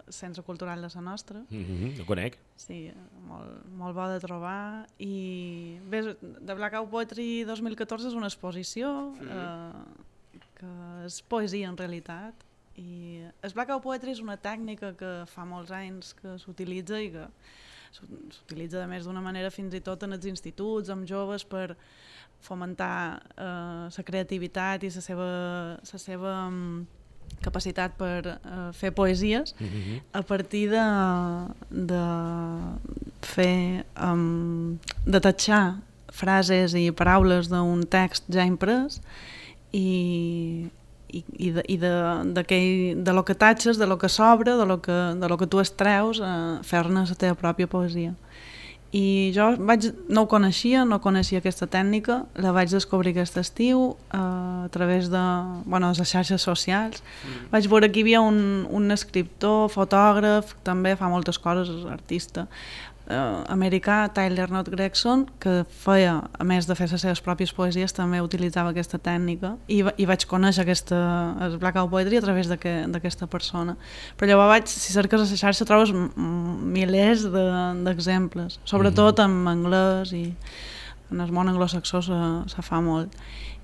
Centre Cultural de la Nostra. Ujú, lo conec. Sí, molt, molt bo de trobar i bé, The Blackout Poetry 2014 és una exposició eh, que és poesia en realitat i el Blackout Poetry és una tècnica que fa molts anys que s'utilitza i que s'u- s'utilitza de més d'una manera fins i tot en els instituts, amb joves per fomentar eh, la creativitat i la seva, la seva mm, capacitat per eh, fer poesies a partir de, de fer um, de tatxar frases i paraules d'un text ja imprès i, i, i, de, i de, d'aquell- de lo que tatxes, de lo que s'obre, de, lo que, de lo que tu estreus, eh, fer-ne la teva pròpia poesia. I jo vaig, no ho coneixia, no coneixia aquesta tècnica, la vaig descobrir aquest estiu eh, a través de bueno, les xarxes socials. Mm. Vaig veure que hi havia un, un escriptor, fotògraf, també fa moltes coses, artista, eh, americà, Tyler Not Gregson, que feia, a més de fer les seves pròpies poesies, també utilitzava aquesta tècnica i, i vaig conèixer aquesta, el Blackout Poetry a través d'aquest- d'aquesta persona. Però llavors vaig, si cerques a la xarxa trobes milers de- d'exemples, sobretot en anglès i en el món anglosaxó se, se fa molt.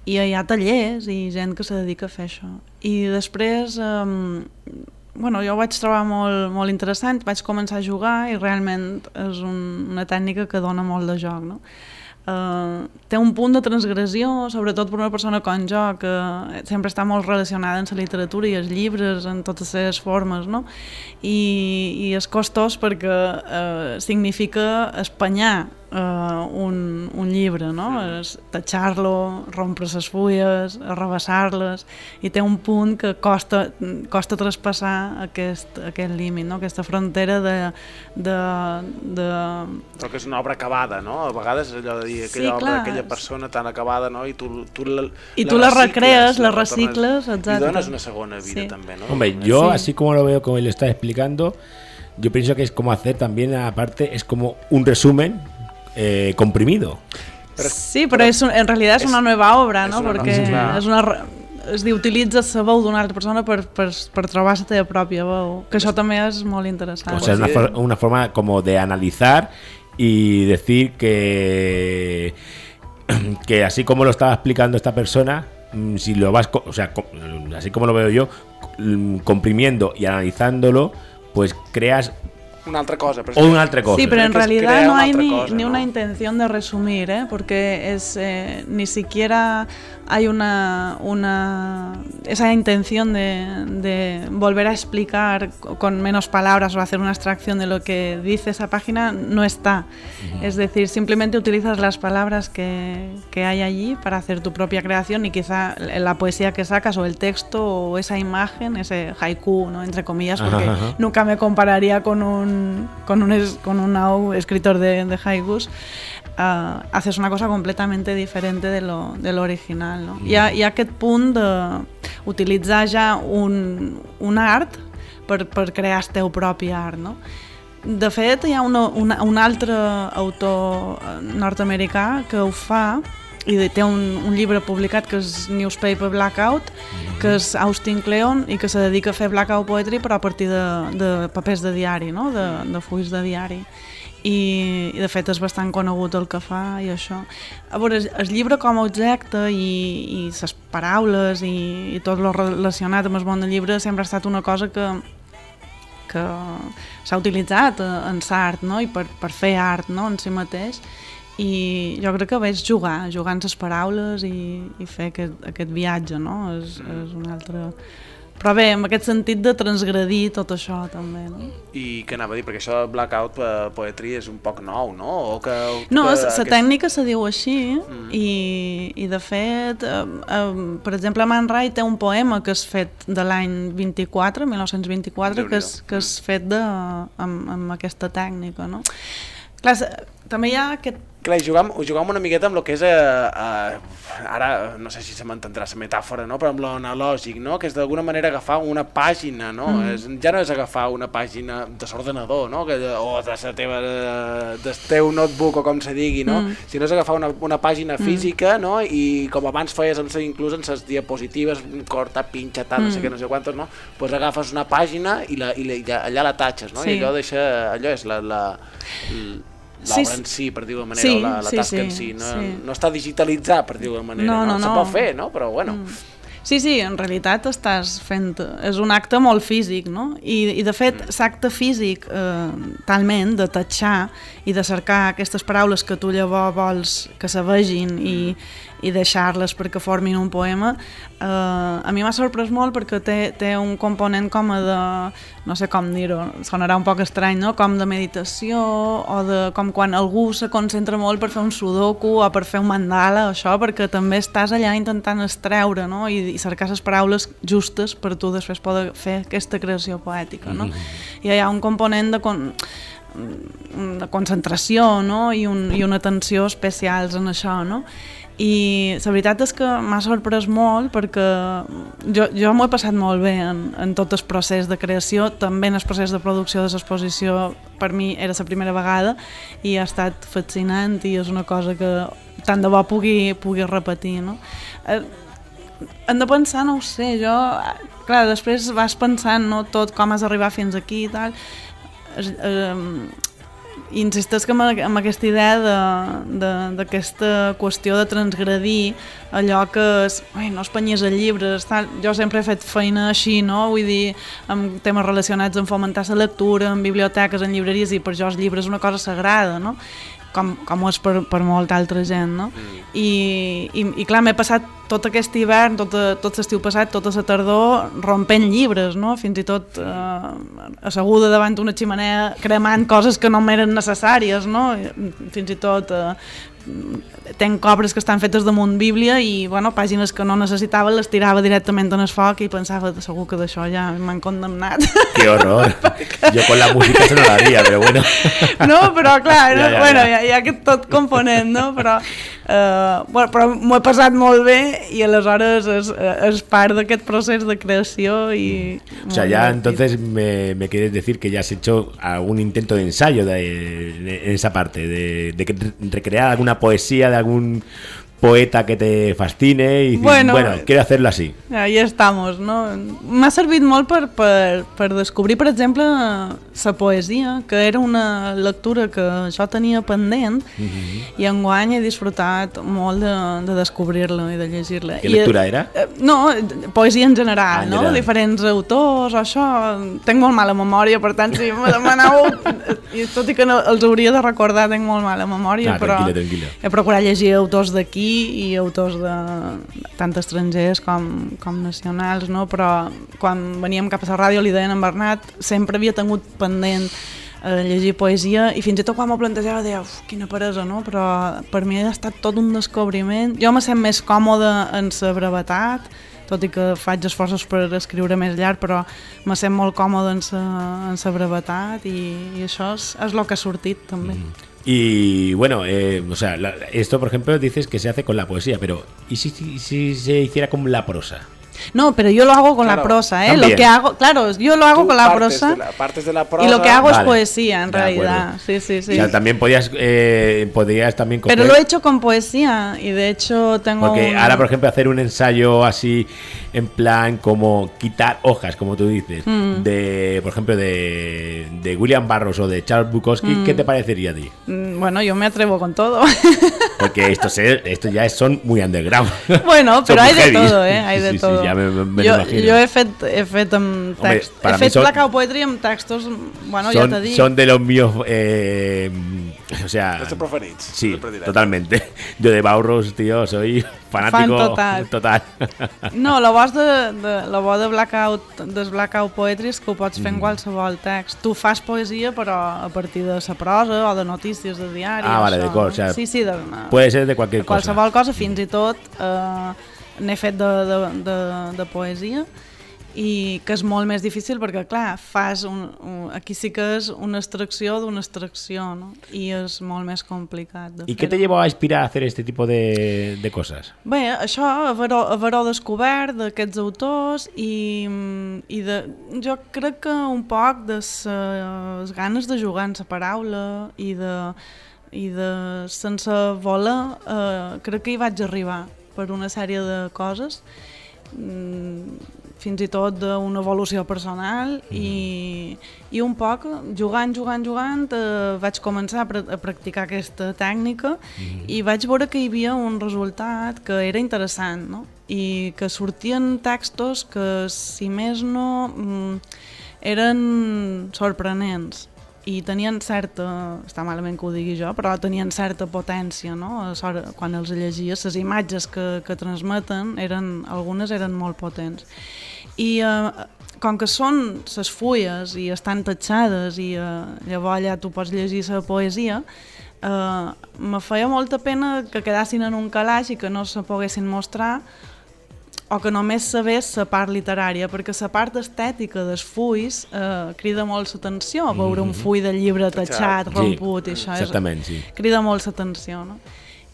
I hi ha tallers i gent que se dedica a fer això. I després, eh, bueno, jo ho vaig trobar molt, molt interessant, vaig començar a jugar i realment és un, una tècnica que dona molt de joc, no? Uh, té un punt de transgressió, sobretot per una persona com jo, que sempre està molt relacionada amb la literatura i els llibres, en totes les seves formes, no? I, i és costós perquè uh, significa espanyar uh, un, un llibre, no? És tatxar-lo, rompre les fulles, arrabassar-les, i té un punt que costa, costa traspassar aquest, aquest límit, no? aquesta frontera de, de, de, Però que és una obra acabada, no? A vegades és allò de dir Sí, aquella obra, clar. aquella persona tan acabada, no? I tu, tu la, I tu la recrees, la retornes, recicles, exacte. I dones una segona vida Sí. també, no? Hombre, yo Sí. así como lo veo como él lo está explicando, yo pienso que es como hacer también aparte, es como un resumen eh, comprimido. Sí, però és, un- en realitat és, és- una nova obra, no? Perquè és una... es diu utilitza la veu d'una altra persona per, per, per trobar la teva pròpia veu, que això també és molt interessant. O sea, es una, for- una forma como de analizar y decir que, que así como lo estaba explicando esta persona, mm, si lo vas, o sea, así como lo veo yo, mm, comprimiendo y analizándolo, pues creas Una altra cosa. Però o una altra cosa. Sí, pero en realidad no hay ni, cosa, ni ¿no? una intención de resumir, ¿eh? porque es eh, ni siquiera hay una, una esa intención de, de volver a explicar co- con menos palabras o hacer una abstracción de lo que dice esa página, no está. Es decir, simplemente utilizas las palabras que, que hay allí para hacer tu propia creación y quizá la poesía que sacas o el texto o esa imagen, ese haiku, ¿no? entre comillas, porque Ajá, ajá. nunca me compararía con un, con un, con un escritor de, de haikus, ah, haces una cosa completamente diferente de lo, de lo original. No? Hi, ha, hi ha aquest punt d'utilitzar ja un, un art per, per crear el teu propi art. No? De fet, hi ha una, una, un altre autor eh, nord-americà que ho fa i té un, un llibre publicat que és Newspaper Blackout, que és Austin Kleon i que se dedica a fer blackout poetry però a partir de, de papers de diari, no? de, de fulls de diari. I, i de fet és bastant conegut el que fa i això. A veure, el, el llibre com a objecte i, i les paraules i, i tot lo relacionat amb el món del llibre sempre ha estat una cosa que, que s'ha utilitzat eh, en l'art no? i per, per fer art no? en si mateix i jo crec que vaig jugar, jugar amb les paraules i, i fer aquest, aquest viatge, no? És, és un altre... Però bé, en aquest sentit de transgredir tot això també, no? I què anava a dir? Perquè això de blackout eh, poetry és un poc nou, no? O que, No, la aquest- tècnica se diu així i, i de fet, eh, eh, per exemple, Man Ray té un poema que és fet de l'any 24, 1924, que és, que és fet de, amb, amb aquesta tècnica, no? Clar, també hi ha aquest Clar, i jugam, jugam una miqueta amb el que és, eh, eh, ara no sé si se m'entendrà la metàfora, no? però amb l'analògic, no? que és d'alguna manera agafar una pàgina, no? Mm. És, ja no és agafar una pàgina de l'ordenador, no? que, o de la teva, eh, del teu notebook o com se digui, no? Mm. sinó és agafar una, una pàgina Mm. física no? i com abans feies amb, inclús en les diapositives, corta, pinxa, tal, no sé Mm. què, no sé quantos, no? pues agafes una pàgina i, la, i la, allà la tatxes, no? Sí. i allò, deixa, allò és la, la, Sí, l'obra sí. en si, per dir-ho d'una manera, Sí, la, la sí, tasca sí, en si. No, sí. no està digitalitzat, per dir-ho d'una manera. No, no, Se no. pot fer, no? Però bueno. Mm. Sí, sí, en realitat estàs fent... És un acte molt físic, no? I, i de fet, l'acte físic, eh, talment, de tatxar i de cercar aquestes paraules que tu llavors vols que se vegin i, i deixar-les perquè formin un poema, eh, a mi m'ha sorprès molt perquè té, té un component com a de... no sé com dir-ho, sonarà un poc estrany, no? Com de meditació o de com quan algú se concentra molt per fer un sudoku o per fer un mandala, això, perquè també estàs allà intentant extreure no? I, i cercar les paraules justes per tu després poder fer aquesta creació poètica. No? I hi ha un component de, con de concentració no? I, un, i una atenció especials en això. No? I la veritat és que m'ha sorprès molt perquè jo, jo m'ho he passat molt bé en, en tot el procés de creació, també en el procés de producció de l'exposició, per mi era la primera vegada i ha estat fascinant i és una cosa que tant de bo pugui, pugui repetir. No? Eh, hem de pensar, no ho sé, jo... Clar, després vas pensant no, tot com has arribat fins aquí i tal. Eh, i insisteix que amb, amb aquesta idea de- de- d'aquesta qüestió de transgredir allò que és, ai, no espanyes a llibres, tal. jo sempre he fet feina així, no? vull dir, amb temes relacionats amb fomentar la lectura, en biblioteques, en llibreries, i per jo els llibres és una cosa sagrada, no? Com, com ho és per, per molta altra gent, no? I, i, i clar, m'he passat tot aquest hivern, tot, tot l'estiu passat, tota la tardor, rompent llibres, no? Fins i tot eh, asseguda davant una ximenea cremant coses que no m'eren necessàries, no? Fins i tot eh, tenc obres que estan fetes damunt Bíblia i, bueno, pàgines que no necessitava les tirava directament en el foc i pensava, segur que d'això ja m'han condemnat. Qué horror. Yo con la música eso no haría, pero bueno. No, però clar, Ja, no, ja, bueno, ja. hi ha, aquest tot component, no? Però, eh, bueno, però m'ho he passat molt bé i aleshores és, és part d'aquest procés de creació i... O sea, ya entonces me, me quieres decir que ya has hecho algún intento de ensayo de, de- en esa parte, de, de que- recrear alguna poesía de algún poeta que te fascine y Bueno, bueno, quiero hacerlo así. Ahí estamos, no? M'ha servit molt per, per, per descobrir, per exemple, la poesia, que era una lectura que jo tenia pendent Mhm. i enguany he disfrutat molt de, de descobrir-la i de llegir-la. Què I, lectura era? eh, No, poesia en general, Ah, en no? general. Diferents autors, això... Tinc molt mala memòria, per tant, si me demaneu... i tot i que no, els hauria de recordar, tinc molt mala memòria, Ah, però tranquil·la, tranquil·la. he procurat llegir autors d'aquí i autors de tant estrangers com, com nacionals, no? però quan veníem cap a la ràdio li deien en Bernat, sempre havia tingut pendent eh, llegir poesia i fins i tot quan m'ho plantejava deia, uf, quina peresa, no? però per mi ha estat tot un descobriment. Jo me sent més còmode en la brevetat, tot i que faig esforços per escriure més llarg, però me sent molt còmode en la, brevetat i, i això és, és el que ha sortit també. Y bueno, eh, o sea, la- esto por ejemplo dices que se hace con la poesía, pero ¿y si, si- si se hiciera con la prosa? No, pero yo lo hago con Claro, la prosa, ¿eh? también. Lo que hago, claro, yo lo hago Tú con la partes prosa de la- partes de la prosa. y lo que hago Vale. es poesía, en realidad. Sí, sí, sí. O sea, también podías, eh, podrías también coger... Pero lo he hecho con poesía y de hecho tengo. Porque un- ahora, por ejemplo, hacer un ensayo así, en plan, como quitar hojas, como tú dices, Mm. de, por ejemplo, de, de William Barros o de Charles Bukowski, ¿qué te parecería a ti? Mm, Bueno, yo me atrevo con todo. Porque estos, estos ya son muy underground. bueno, pero hay de todo, ¿eh? Hay de sí, sí, todo. ya me, me- jo, imagino. jo he fet, he fet Hombre, text, para he fet son- blackout poetry amb textos, bueno, son, t'he dit. son de los míos, eh, o sea... Els preferits. Sí, totalmente. Yo de Bauros, tío, soy fanático total. total. No, la bo de, de, la bo de blackout, des blackout poetry és que ho pots fer Mm. en qualsevol text. Tu fas poesia, però a partir de la prosa o de notícies de diari. Ah, vale, d'acord, o sea, sí, sí, de, Puede ser de cualquier de cosa. qualsevol cosa, fins i tot eh, n'he fet de, de, de, de poesia i que és molt més difícil perquè, clar, fas un, un, aquí sí que és una extracció d'una extracció, no? I és molt més complicat de ¿Y qué fer. te llevó a inspirar a hacer este tipo de, de cosas? Bé, això, haver-ho haver descobert d'aquests autors i, i de, jo crec que un poc de les ganes de jugar en la paraula i de, i de sense voler, eh, crec que hi vaig arribar per una sèrie de coses mm, fins i tot d'una evolució personal i, i un poc jugant, jugant, jugant eh, vaig començar a, pra a practicar aquesta tècnica i vaig veure que hi havia un resultat que era interessant no? i que sortien textos que si més no mm, eren sorprenents i tenien certa, està malament que ho digui jo, però tenien certa potència, no? Quan els llegia, les imatges que, que transmeten, eren, algunes eren molt potents. I eh, com que són les fulles i estan tatxades i eh, llavors allà tu pots llegir la poesia, eh, me feia molta pena que quedassin en un calaix i que no se poguessin mostrar o que només sabés la part literària, perquè la part estètica dels fulls eh, crida molt l'atenció, veure un full de llibre tatxat, Sí, romput, i això és, sí. crida molt l'atenció, no?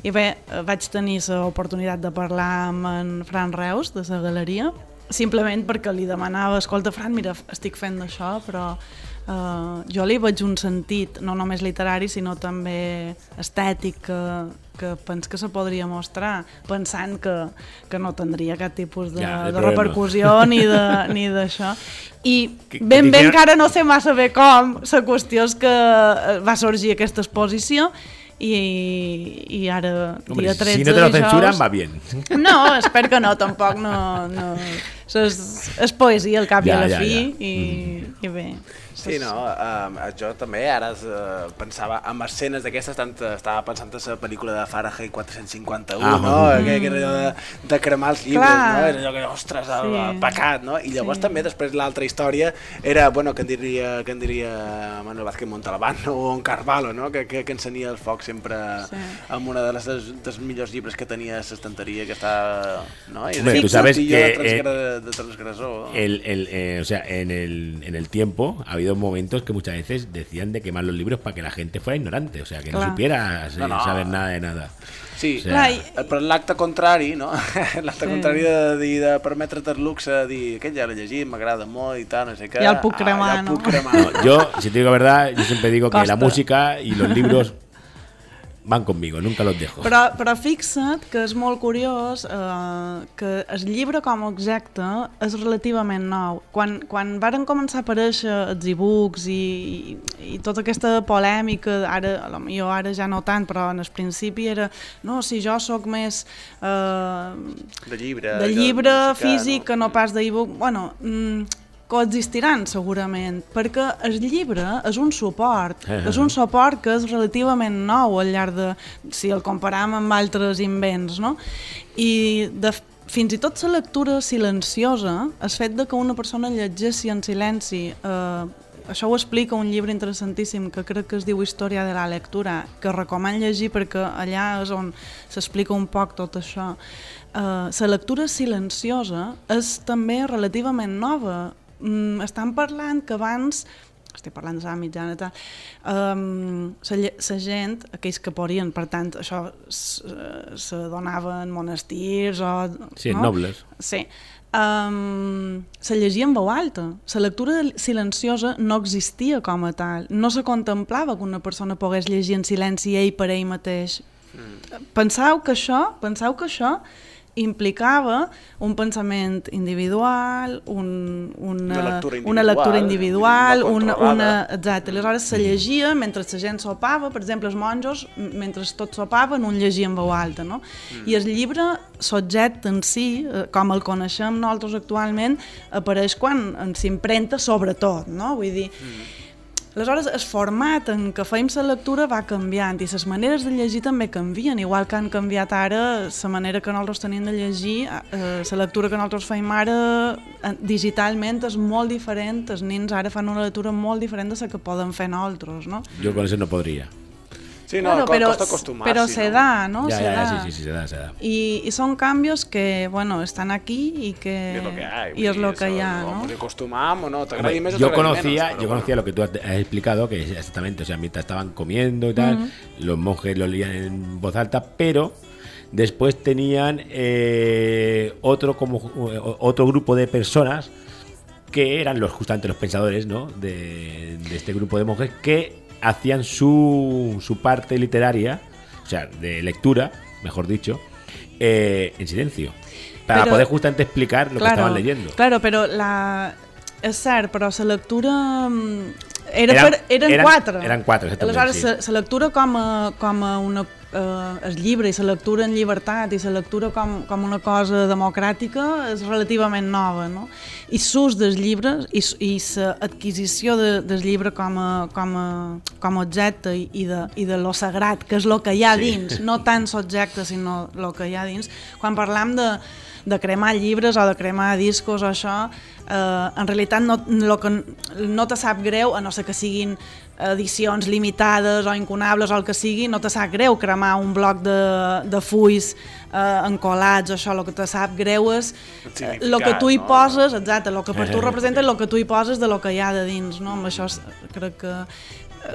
I bé, vaig tenir l'oportunitat de parlar amb en Fran Reus, de la galeria, simplement perquè li demanava, escolta, Fran, mira, estic fent d'això, però eh, jo li veig un sentit, no només literari, sinó també estètic, que, que pens que se podria mostrar, pensant que, que no tindria cap tipus de, Ja, de de repercussió ni d'això. I Que- que ben bé tinguera- encara no sé massa bé com, la qüestió és que eh, va sorgir aquesta exposició i, i ara, Hombre, dia 13 si no te lo censuran, va bien. No, espero que no, tampoc no... no. És, és poesia al cap Ja, i a la ja, fi ja. Mm. i, i bé. Sí, no, um, jo també ara uh, pensava en escenes d'aquestes, tant eh, estava pensant en la pel·lícula de Fahrenheit 451, Ah, no? mm. Que, que era allò de, de cremar els llibres, Clar. no? Era allò que, ostres, el, Sí. el pecat, no? I llavors Sí. també després l'altra història era, bueno, que en diria, que en diria Manuel Vázquez Montalbán no? o en Carvalho, no? Que, que, que encenia el foc sempre Sí. amb una de les dels, dels millors llibres que tenia a l'estanteria, que està... No? I Hombre, tú sabes Portillo de, que, transgre- de transgressor. El, el, eh, o sea, en el, en el tiempo ha habido momentos que muchas veces decían de quemar los libros para que la gente fuera ignorante, o sea, que no Claro. supiera eh, No, no. saber nada de nada. Sí, O sea, Eh, Però l'acte contrari, no? L'acte Sí. contrari de, de permetre't el luxe, de dir, aquest ja l'he llegit, m'agrada molt i tal, no sé què. Ja el puc cremar, ja el no? puc cremar. No, yo, si te digo la verdad, yo siempre digo que Costa. la música y los libros van conmigo, nunca los dejo. Però, però fixa't que és molt curiós eh, que el llibre com a objecte és relativament nou. Quan, quan varen començar a aparèixer els e-books i, i, i tota aquesta polèmica, ara, a lo millor ara ja no tant, però en el principi era no, si jo sóc més eh, De llibre. de llibre físic que no pas d'e-book, bueno, mm, coexistiran segurament, perquè el llibre és un suport, Eh. és un suport que és relativament nou al llarg de, si el comparam amb altres invents, no? I de, fins i tot la lectura silenciosa, el fet de que una persona llegeixi en silenci, eh, això ho explica un llibre interessantíssim que crec que es diu Història de la lectura, que recoman llegir perquè allà és on s'explica un poc tot això. Uh, la lectura silenciosa és també relativament nova. Mm, estan parlant que abans estic parlant de la mitjana i tal, um, la, lle- la gent, aquells que podien, per tant, això eh, se donava en monestirs o... Sí, no? nobles. Sí. Um, se llegia en veu alta. La lectura silenciosa no existia com a tal. No se contemplava que una persona pogués llegir en silenci ell per ell mateix. Mm. Penseu que això, penseu que això implicava un pensament individual, un, una, Una lectura una lectura individual, una, controlada. una, exacte. Aleshores se llegia mentre la gent sopava, per exemple, els monjos, mentre tots sopaven, un llegia en veu alta, no? I el llibre, subjecte en si, eh, com el coneixem nosaltres actualment, apareix quan en s'imprenta sobretot, no? Vull dir, Aleshores, el format en què fem la lectura va canviant i les maneres de llegir també canvien, igual que han canviat ara la manera que nosaltres tenim de llegir, eh, la lectura que nosaltres fem ara digitalment és molt diferent, els nens ara fan una lectura molt diferent de la que poden fer nosaltres, no? Yo con eso no podría. Sí, no, però se no? da, no? ya, se ya, da. sí, sí, sí, se da, se da. I són canvis que, bueno, estan aquí i que, I és lo que hay. i és lo que hi ha, no? Yo conocía, menos, yo conocía lo que tú has explicado, que es exactamente, o sea, mientras estaban comiendo y tal, los monjes lo leían en voz alta, pero después tenían eh, otro como eh, otro grupo de personas que eran los justamente los pensadores, ¿no? De, de este grupo de monjes que hacían su, su parte literaria, o sea, de lectura, mejor dicho, eh, en silencio. Para poder justamente explicar lo que estaban leyendo. Claro, però la... és cert, però la lectura... mm, Era Eren- per, eren, eren- quatre. eren quatre, exactament, Aleshores, sí. la, la lectura com a, com a una, eh, el llibre i la lectura en llibertat i la lectura com, com una cosa democràtica és relativament nova, no? I l'ús dels llibres i, i l'adquisició de, del llibre com a, com a, com a objecte i, i, de, i de lo sagrat, que és el que hi ha Sí. dins, no tant l'objecte, sinó el que hi ha dins. Quan parlam de, de cremar llibres o de cremar discos o això, eh, en realitat no, lo que no te sap greu, a no ser que siguin edicions limitades o incunables o el que sigui, no te sap greu cremar un bloc de, de fulls eh, encolats o això, el que te sap greu és eh, el que tu hi no? poses, exacte, el que per tu Eh, representa és el que tu hi poses de lo que hi ha de dins, no? Amb això crec que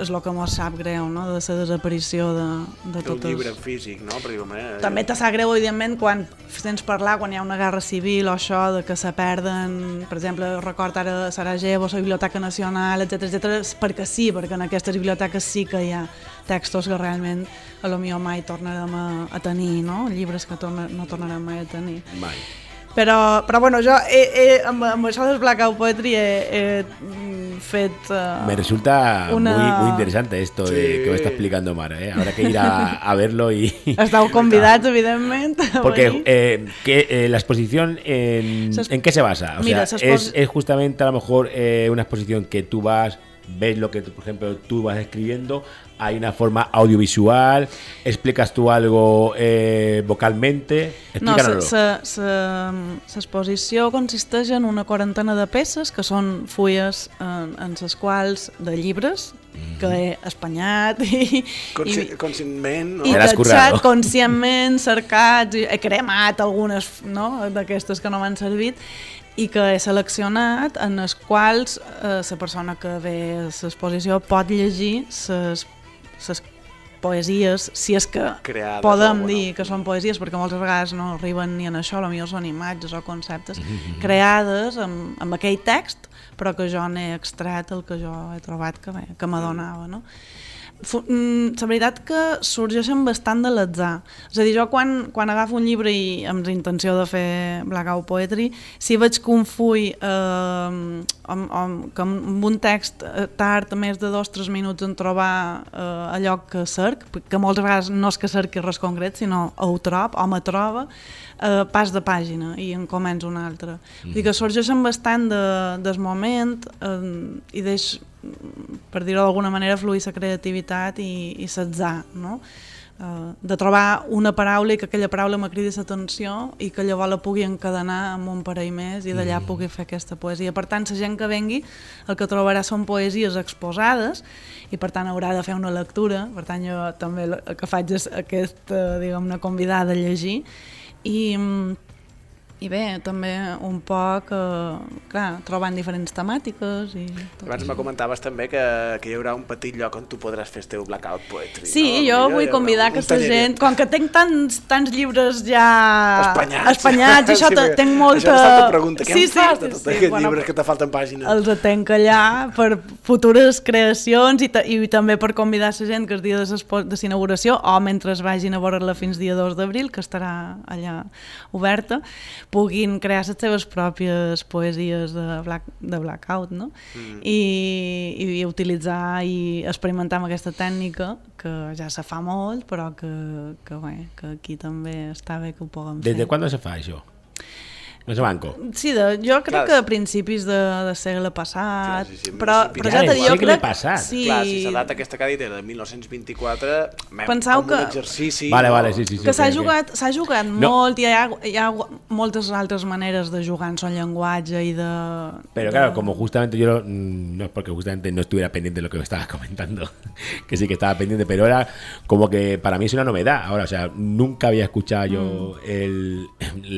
és el que mos sap greu, no? De la desaparició de, de un totes... llibre físic, no? Per dir-ho manera. També te sap greu, evidentment, quan sents parlar, quan hi ha una guerra civil o això, de que se perden, per exemple, record ara a Sarajevo, la Biblioteca Nacional, etc etc, perquè sí, perquè en aquestes biblioteques sí que hi ha textos que realment a lo millor mai tornarem a, a tenir, no? Llibres que torna, no tornarem mai a tenir. Mai. Però, però bueno, jo he, he, amb, amb això del Blackout Poetry he, he mm, fet... Uh, Me resulta una- muy, muy interesante esto de Sí. que me está explicando Mara. ¿eh? Habrá que ir a, a verlo y. Estàu convidats, evidentment. Porque eh, que, eh, la exposición, en, ¿en qué se basa? O Mira, sea, es, es justamente a lo mejor eh, una exposición que tú vas, ves lo que, por ejemplo, tú vas escribiendo, hay una forma audiovisual, explicas tú algo eh, vocalmente. No, Explícanoslo. l'exposició consisteix en una quarantena de peces que són fulles en, en les quals de llibres que he espanyat i, Consci i, conscientment, no? i tatxat conscientment, cercat, i he cremat algunes no, d'aquestes que no m'han servit i que he seleccionat en les quals eh, la persona que ve a l'exposició pot llegir les poesies, si és que Creades, podem bueno. dir que són poesies, perquè moltes vegades no arriben ni en això, potser són imatges o conceptes Mhm. creades amb, amb aquell text, però que jo n'he extret el que jo he trobat que, bé, que m'adonava, no? mm, la veritat que sorgeixen bastant de l'atzar. És a dir, jo quan, quan agafo un llibre i amb la intenció de fer Blackout Poetry, si veig que un full eh, amb, amb, que amb un text eh, tard més de dos o tres minuts en trobar eh, allò que cerc, que moltes vegades no és que cerqui res concret, sinó ho trob o me troba, eh, pas de pàgina i en començo una altra. Mm. Vull dir que sorgeixen bastant de, del moment eh, i deix, per dir-ho d'alguna manera, fluir la creativitat i, i l'atzar, no? Uh, de trobar una paraula i que aquella paraula me cridi l'atenció i que llavors la pugui encadenar amb un parell més i d'allà mm. pugui fer aquesta poesia. Per tant, la gent que vengui el que trobarà són poesies exposades i per tant haurà de fer una lectura, per tant jo també el que faig és aquesta, diguem-ne, convidada a llegir i, mm, i bé, també un poc, eh, clar, trobant diferents temàtiques i tot. Abans me comentaves també que, que hi haurà un petit lloc on tu podràs fer el teu blackout poetry. Sí, no? jo Mira, vull convidar aquesta gent, com que tenc tants, tants llibres ja Espanyats. espanyats i això, Sí, tenc molta... Això pregunta, què sí, en fas de sí, tots sí, aquests bueno, llibres que te falten pàgines? Els tenc allà per futures creacions i, i també per convidar la gent que el dia de l'inauguració o mentre es vagin a veure-la fins dia 2 d'abril, que estarà allà oberta, puguin crear les seves pròpies poesies de, black, de blackout, no? Mm. I, I, I utilitzar i experimentar amb aquesta tècnica que ja se fa molt, però que, que, bé, que aquí també està bé que ho puguem fer. ¿Desde cuándo se fa això? Se banco. Sí, de, jo crec Clar, que a principis de, de segle passat, Clar, sí, sí, però, però ja t'he dit, el jo crec... passat. Sí, Clar, si la data aquesta que ha dit era de 1924, mem, Pensau com un que- exercici... Vale, vale, sí, sí. sí que s'ha ok. jugat, s'ha jugat No. molt i hi ha, hi ha moltes altres maneres de jugar en son llenguatge i de... Pero de... claro, como justamente yo mm, no es porque justamente no estuviera pendiente de lo que me estabas comentando, que sí que estaba pendiente, pero era como que para mí es una novedad. Ahora, o sea, nunca había escuchado yo Mm. el,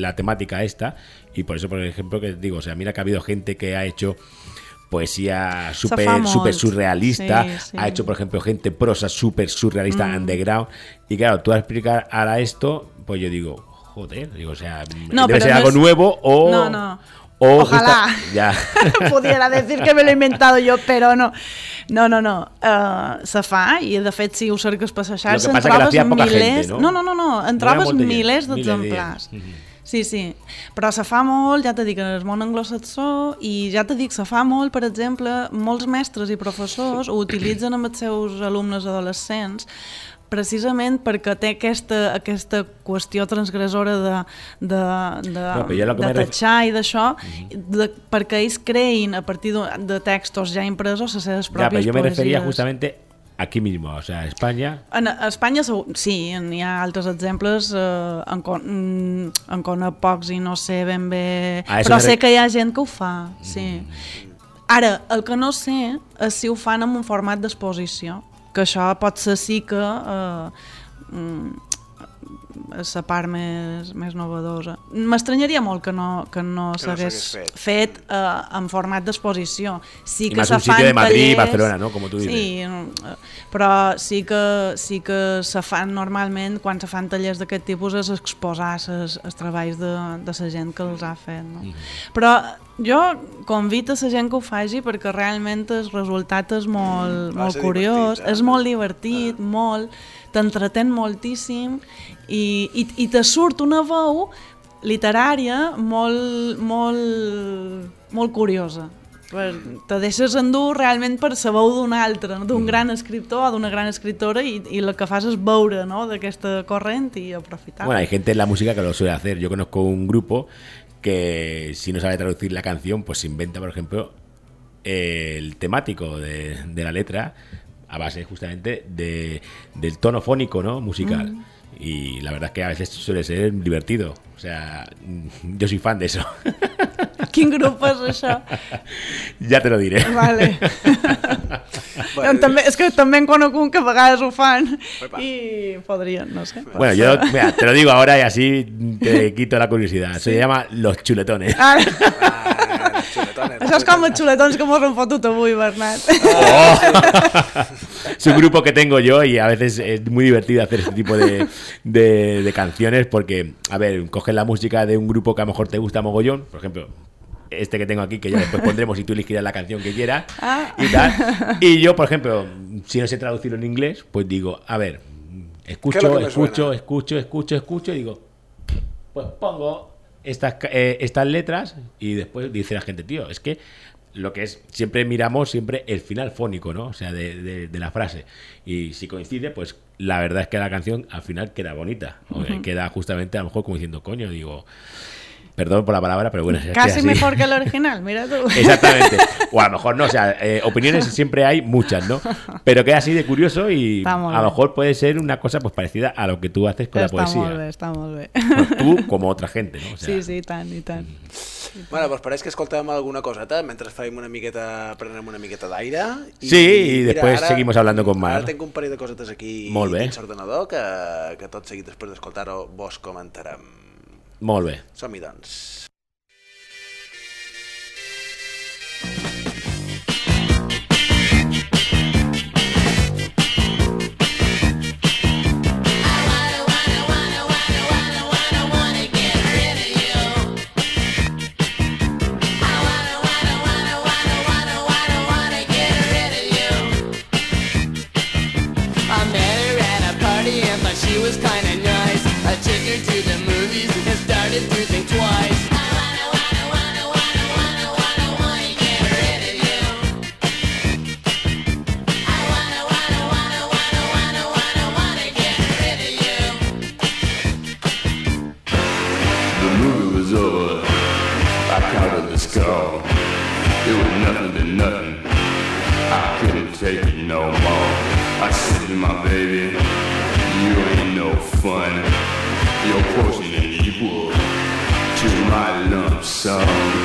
la temática esta y por eso, por ejemplo, que digo, o sea, mira que ha habido gente que ha hecho poesía súper súper surrealista, Sí, sí. ha hecho, por ejemplo, gente prosa súper surrealista, Mm. underground, y claro, tú al explicar ahora esto, pues yo digo, joder, digo, o sea, No, debe pero ser no algo es- nuevo o... No, no. o Ojalá. justa- ya. Pudiera decir que me lo he inventado yo, però no. No, no, no. Uh, se fa, i de fet, si ho cerques per la xarxa, en trobes milers... gente, ¿no? no, no, no, no. En No trobes gent, milers d'exemplars. Mhm. Sí, sí. Però se fa molt, ja t'he dit, en el món anglosaxó, i ja t'he dit, se fa molt, per exemple, molts mestres i professors ho utilitzen amb els seus alumnes adolescents precisament perquè té aquesta, aquesta qüestió transgressora de, de, de, No, però jo de me tatxar i d'això, de, perquè ells creïn a partir de, de textos ja impresos les seves pròpies pero yo me refería poesies. justamente aquí mismo, o sea, España. En a Espanya segur- sí, n'hi ha altres exemples eh, en, con, mm, en conec pocs i no sé ben bé... A eso Però sé que hi ha gent que ho fa, sí. Ara, el que no sé és si ho fan en un format d'exposició, que això pot ser sí que eh, mm, és la part més, més novedosa. M'estranyaria molt que no, que no no s'hagués s'hagués fet. fet, eh, en format d'exposició. Sí I que més se un sitio fan de Madrid i tallers- Barcelona, no? Como tú dices. Sí, eh, però sí que, sí que se fan normalment, quan se fan tallers d'aquest tipus, és exposar els treballs de, de la gent que els ha fet. No? Mhm. Però jo convido a la gent que ho faci perquè realment el resultat és molt, Va molt curiós, eh? és molt divertit, molt, t'entretén moltíssim i, i, i te surt una veu literària molt, molt, molt curiosa. Per, te deixes endur realment per la veu d'un altre, no? d'un gran escriptor o d'una gran escriptora i, i el que fas és veure no? d'aquesta corrent i aprofitar. Bueno, hay gente en la música que lo suele hacer. Yo conozco un grupo que si no sabe traducir la canción, pues inventa, por ejemplo, el temático de, de la letra a base justamente de, del tono fónico, ¿no? Musical. Mm. Y la verdad es que a veces suele ser divertido. O sea, yo soy fan de eso. Quin grup és això? ya te lo diré. Vale. bueno, també, és que també en conec un que a vegades ho fan i podrien, no sé. Bueno, yo mira, te lo digo ahora y así te quito la curiosidad. Se llama Los Chuletones. Ah, xuletones, això és com els xuletons que mos han fotut avui, Bernat. es un grupo que tengo yo y a veces es muy divertido hacer este tipo de, de- de canciones porque, a ver, coges la música de un grupo que a lo mejor te gusta mogollón, por ejemplo, este que tengo aquí, que ya después pondremos y tú elegirás la canción que quieras Ah. y tal. Y yo, por ejemplo, si no sé traducirlo en inglés, pues digo, a ver, ¿Qué es escucho, escucho, escucho, escucho, escucho, y digo, pues pongo estas, eh, estas letras y después dice la gente, tío, es que lo que es, siempre miramos siempre el final fónico, ¿no? O sea, de, de- de la frase. Y si coincide, pues la verdad es que la canción al final queda bonita. O, Queda justamente a lo mejor como diciendo, coño, digo, perdón por la palabra, pero bueno, Casi mejor que el original, mira tú. Exactamente. O a lo mejor no, o sea, eh, opiniones siempre hay muchas, ¿no? Pero queda así de curioso y Está a lo mejor puede ser una cosa pues parecida a lo que tú haces con la poesía. molt bé, està molt bé. Bueno, tú como otra gente, ¿no? O sea, Sí, sí, i tant, i tant. Bueno, doncs pareix que escoltàvem alguna coseta mentre farem una miqueta, prenem una miqueta d'aire. Sí, i després seguimos hablando con Mar. Ara tinc un parell de cosetes aquí Molt bé. dins l'ordenador que, que tot seguit després d'escoltar-ho vos comentarem. Molt bé. Som-hi, doncs. No more. I said to my baby, you ain't no fun. Your portion ain't equal to my lump sum.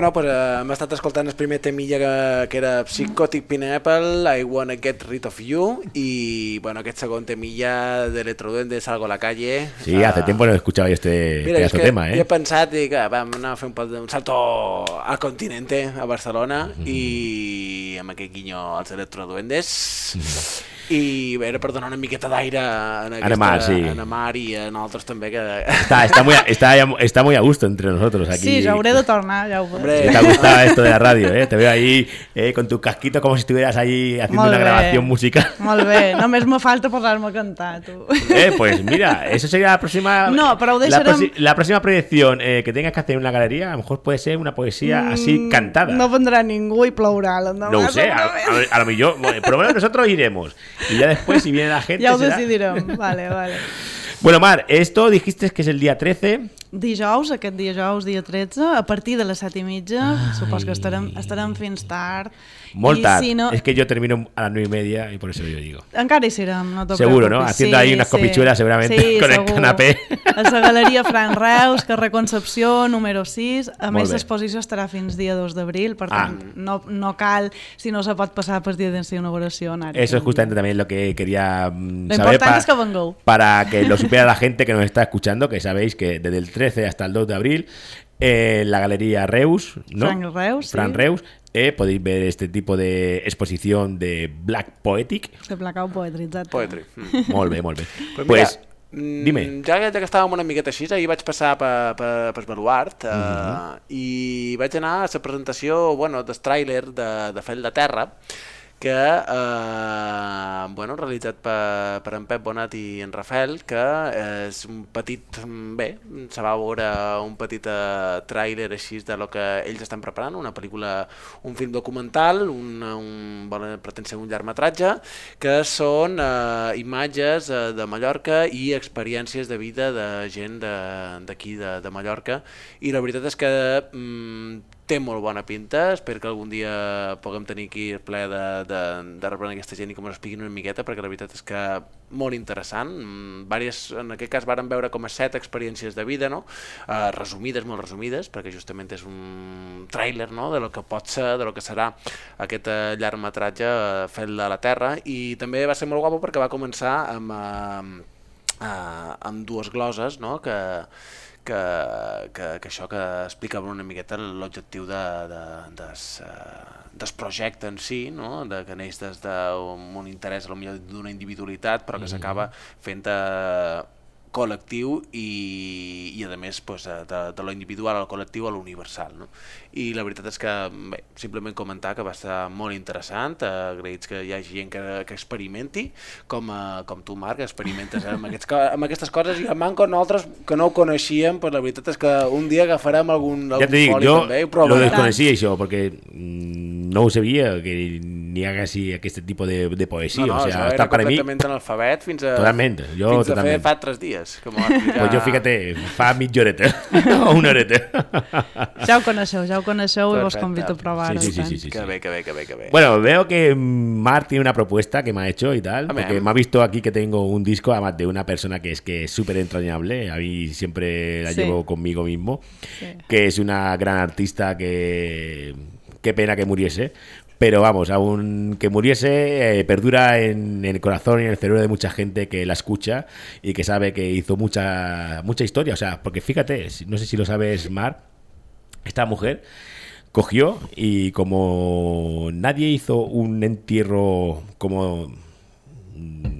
Bueno, pues, eh, hem estat escoltant el primer temilla que, que era Psychotic Pineapple, I Wanna Get Rid of You, i bueno, aquest segon temilla de Electroduende, Salgo a la calle. Sí, hace tiempo no escuchaba yo este Mira, que tema, jo he ¿eh? pensat dic, que vam anar a fer un, pot- un salto al continente, a Barcelona, i amb aquest guinyo als Electroduendes. I bé, era per donar una miqueta d'aire en aquesta, Mar, sí. en Mar i en altres també que... Está, está, muy, a- está, está muy a gusto entre nosotros aquí. Sí, ja hauré de tornar, ja ho veig. Hombre. Te ha gustado esto de la radio, ¿eh? Te veo ahí eh, con tu casquito como si estuvieras ahí haciendo Molt una bé. grabación musical. Molt bé, només me falta posar-me a cantar, tu. Eh, pues mira, eso sería la próxima. No, però ho la, la próxima proyección eh, que tengas que hacer en una galería, a lo mejor puede ser una poesía así Mm, cantada. No vendrà ningú i plourà. No lo sé, a, a- a lo mejor, bueno, por lo menos nosotros iremos. Y ya después, si viene la gente. Ja ho decidirem. Vale, vale. Bueno, Mar, esto dijiste que es el día 13. Dijous, aquest dijous, dia 13, a partir de les 7 i mitja, supos que estarem, estarem fins tard. Molt tard. Si no, Es que yo termino a las 9 y media y por eso yo digo. Encara hi serem, no te Seguro, preocupis. ¿no? Haciendo ahí unas copichuelas seguramente sí, con el segur. canapé. A la Galeria Fran Reus, carrer Concepció, número 6. A Molt més, l'exposició estarà fins dia 2 d'abril, per Ah. tant, no, no cal, si no se pot passar per dia d'inauguració, anar Eso es justamente también lo que quería mm, Lo saber importante es que vengo. para que lo supiera la gente que nos está escuchando, que sabéis que desde el 13 hasta el 2 de abril, eh, la Galería Reus, ¿no? Fran Reus, sí. Fran Reus, eh, podéis ver este tipo de exposición de Black Poetic. De Blackout Poetry, exacte. Poetry. Mm. Molt bé, molt bé. Pues Pues, mira, dime. mm, Ja, ja que estàvem una miqueta així, ahir vaig passar per, per, per Baluart uh, Mhm. i vaig anar a la presentació bueno, del tràiler de, de Fell de Terra que eh, bueno, realitzat per, per en Pep Bonat i en Rafael, que és un petit, bé, se va veure un petit eh, tràiler així de lo que ells estan preparant, una pel·lícula, un film documental, un, un, bueno, pretén ser un llargmetratge, que són eh, imatges eh, de Mallorca i experiències de vida de gent de- d'aquí, de, de Mallorca, i la veritat és que mm, té molt bona pinta, espero que algun dia puguem tenir aquí el ple de, de, de rebre aquesta gent i que ens expliquin una miqueta, perquè la veritat és que molt interessant. Mm, Vàries, en aquest cas varen veure com a set experiències de vida, no? Uh, resumides, molt resumides, perquè justament és un tràiler no? de lo que pot ser, de lo que serà aquest uh, llargmetratge uh, fet de la Terra, i també va ser molt guapo perquè va començar amb, uh, uh, amb dues gloses, no? que, que, que, que això que explicava una miqueta l'objectiu de, de, des, uh, des projecte en si, no? de, que neix des d'un un interès a lo millor d'una individualitat però que Mhm. s'acaba fent uh, col·lectiu i, i a més pues, eh, de, de lo individual al col·lectiu a lo universal. No? I la veritat és que bé, simplement comentar que va estar molt interessant, eh, agraïts que hi hagi gent que, que experimenti, com, eh, com tu Marc, experimentes amb, aquests, amb aquestes coses i en Manco nosaltres que no ho coneixíem, pues la veritat és que un dia agafarem algun, algun Ja dic, foli jo també i lo provarem. desconeixia això, perquè mm, no ho sabia que n'hi ha quasi aquest tipus de, de poesia. no, no, o això sea, era està per a mi... completament analfabet fins a, Totalment, jo fins a totalment. fer fa tres dies. Que explicar. Pues jo, fíjate, fa mitja horeta o una horeta. Ja ho coneixeu, ja ho coneixeu i vos Perfecte. convido a provar-ho. Sí, sí, sí, sí, sí, Que bé, que bé, que bé, que bé. Bueno, veo que Mark tiene una propuesta que me ha hecho y tal, Amén. porque me ha visto aquí que tengo un disco, además de una persona que es que es súper entrañable, a mí siempre la Sí. llevo conmigo mismo, Sí. que es una gran artista que qué pena que muriese, pero vamos, aún que muriese, eh, perdura en, en el corazón y en el cerebro de mucha gente que la escucha y que sabe que hizo mucha, mucha historia, o sea, porque fíjate, no sé si lo sabes, Mar, esta mujer cogió y como nadie hizo un entierro como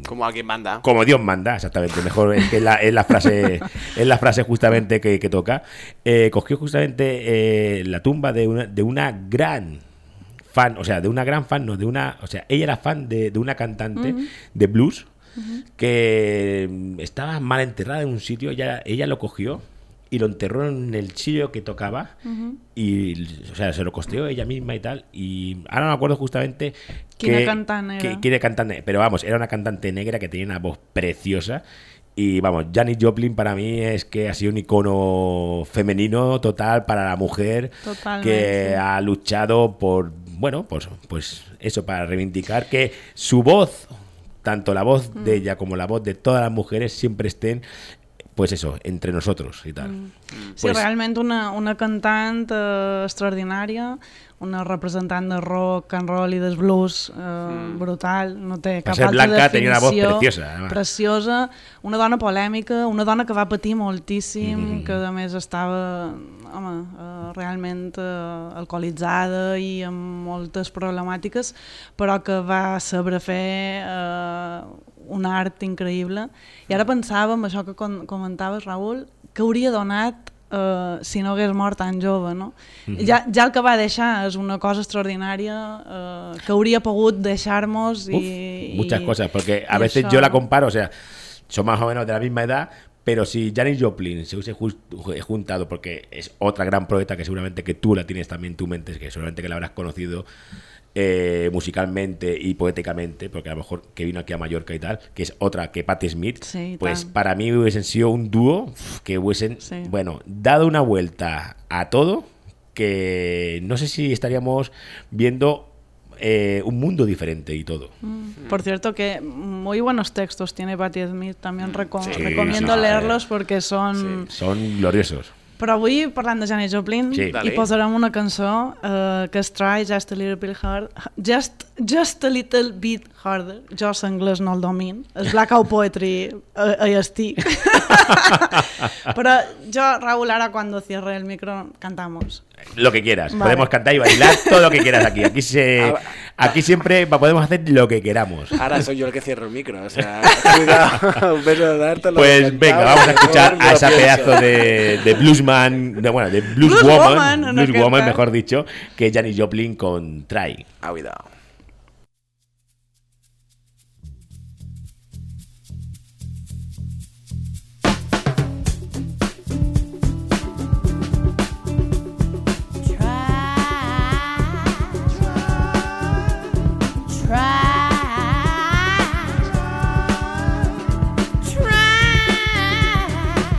Como alguien manda. como Dios manda, exactamente, mejor es que la, es la frase es la frase justamente que, que toca, eh, cogió justamente eh, la tumba de una, de una gran fan, o sea, de una gran fan, no, de una, o sea, ella era fan de, de una cantante de blues que mm, estaba mal enterrada en un sitio, ella, ella lo cogió y lo enterró en el sitio que tocaba y o sea se lo costeó ella misma y tal y ahora no me acuerdo justamente que- que- quién cantante pero vamos era una cantante negra que tenía una voz preciosa y vamos Janis Joplin para mí es que ha sido un icono femenino total para la mujer Totalmente. que ha luchado por bueno pues pues eso para reivindicar que su voz tanto la voz Mm. de ella como la voz de todas las mujeres siempre estén pues eso entre nosotros y tal Mm. Sí, Pues- realment una, una cantant eh, extraordinària, una representant de rock and roll i del blues eh, brutal, no té Per cap ser altra blanca, tenia una voz definició. preciosa, además. Preciosa, una dona polèmica, una dona que va patir moltíssim, Mm. que a més estava home, eh, realment eh, alcoholitzada i amb moltes problemàtiques, però que va saber fer eh, un art increïble. I ara pensava en això que com comentaves, Raül, que hauria donat eh, si no hagués mort tan jove, no? Mhm. ja, ja el que va deixar és una cosa extraordinària eh, que hauria pogut deixar-nos i, muchas i, cosas, porque a y veces eso- yo la comparo, o sea, son más o menos de la misma edad, pero si Janis Joplin se hubiese ju- juntado, porque es otra gran poeta que seguramente que tú la tienes también en tu mente, que seguramente que la habrás conocido eh, musicalmente y poéticamente, porque a lo mejor que vino aquí a Mallorca y tal, que es otra que Patti Smith, Sí, pues para mí hubiesen sido un dúo que hubiesen, bueno, dado una vuelta a todo, que no sé si estaríamos viendo eh, un mundo diferente y todo. Mm. Por cierto que muy buenos textos tiene Patti Smith, también reco- Sí, recomiendo sí, leerlos porque son... Son gloriosos. Però avui, parlant de Janis Joplin, Sí. hi posarem una cançó uh, que es Try Just a Little Bit Hard, just, just a Little Bit Harder. Jo l'anglès no el domin, el Blackout Poetry uh, hi estic. Però jo, Raúl, ara quan cierre el micro, cantamos. Lo que quieras. Vale. Podemos cantar y bailar todo lo que quieras aquí. Aquí se, aquí siempre podemos hacer lo que queramos. Ahora soy yo el que cierro el micro, o sea, cuidado, un beso de darte Pues venga, vamos a escuchar a esa pedazo de, de bluesman, de, bueno, de blues, Blues woman, blues mejor dicho, que es Janis Joplin con Try. Ah, cuidado. try,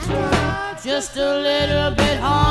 try, just a little bit hard.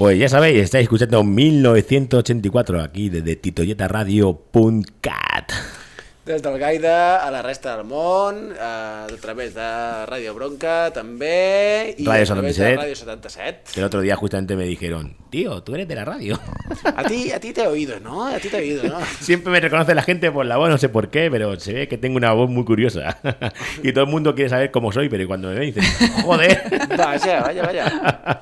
Pues ya sabéis, estáis escuchando 1984 aquí desde titoyetaradio.cat. Des del Gaida a la resta del món, a través de Ràdio Bronca també, i Radio a través de 77. Ràdio 77. Que el otro día justamente me dijeron, tío, tú eres de la radio. A ti, a ti te he oído, ¿no? A ti te he oído, ¿no? Siempre me reconoce la gente por la voz, no sé por qué, pero se ve que tengo una voz muy curiosa. y todo el mundo quiere saber cómo soy, pero cuando me ven dicen, joder, Vaya, vaya, vaya.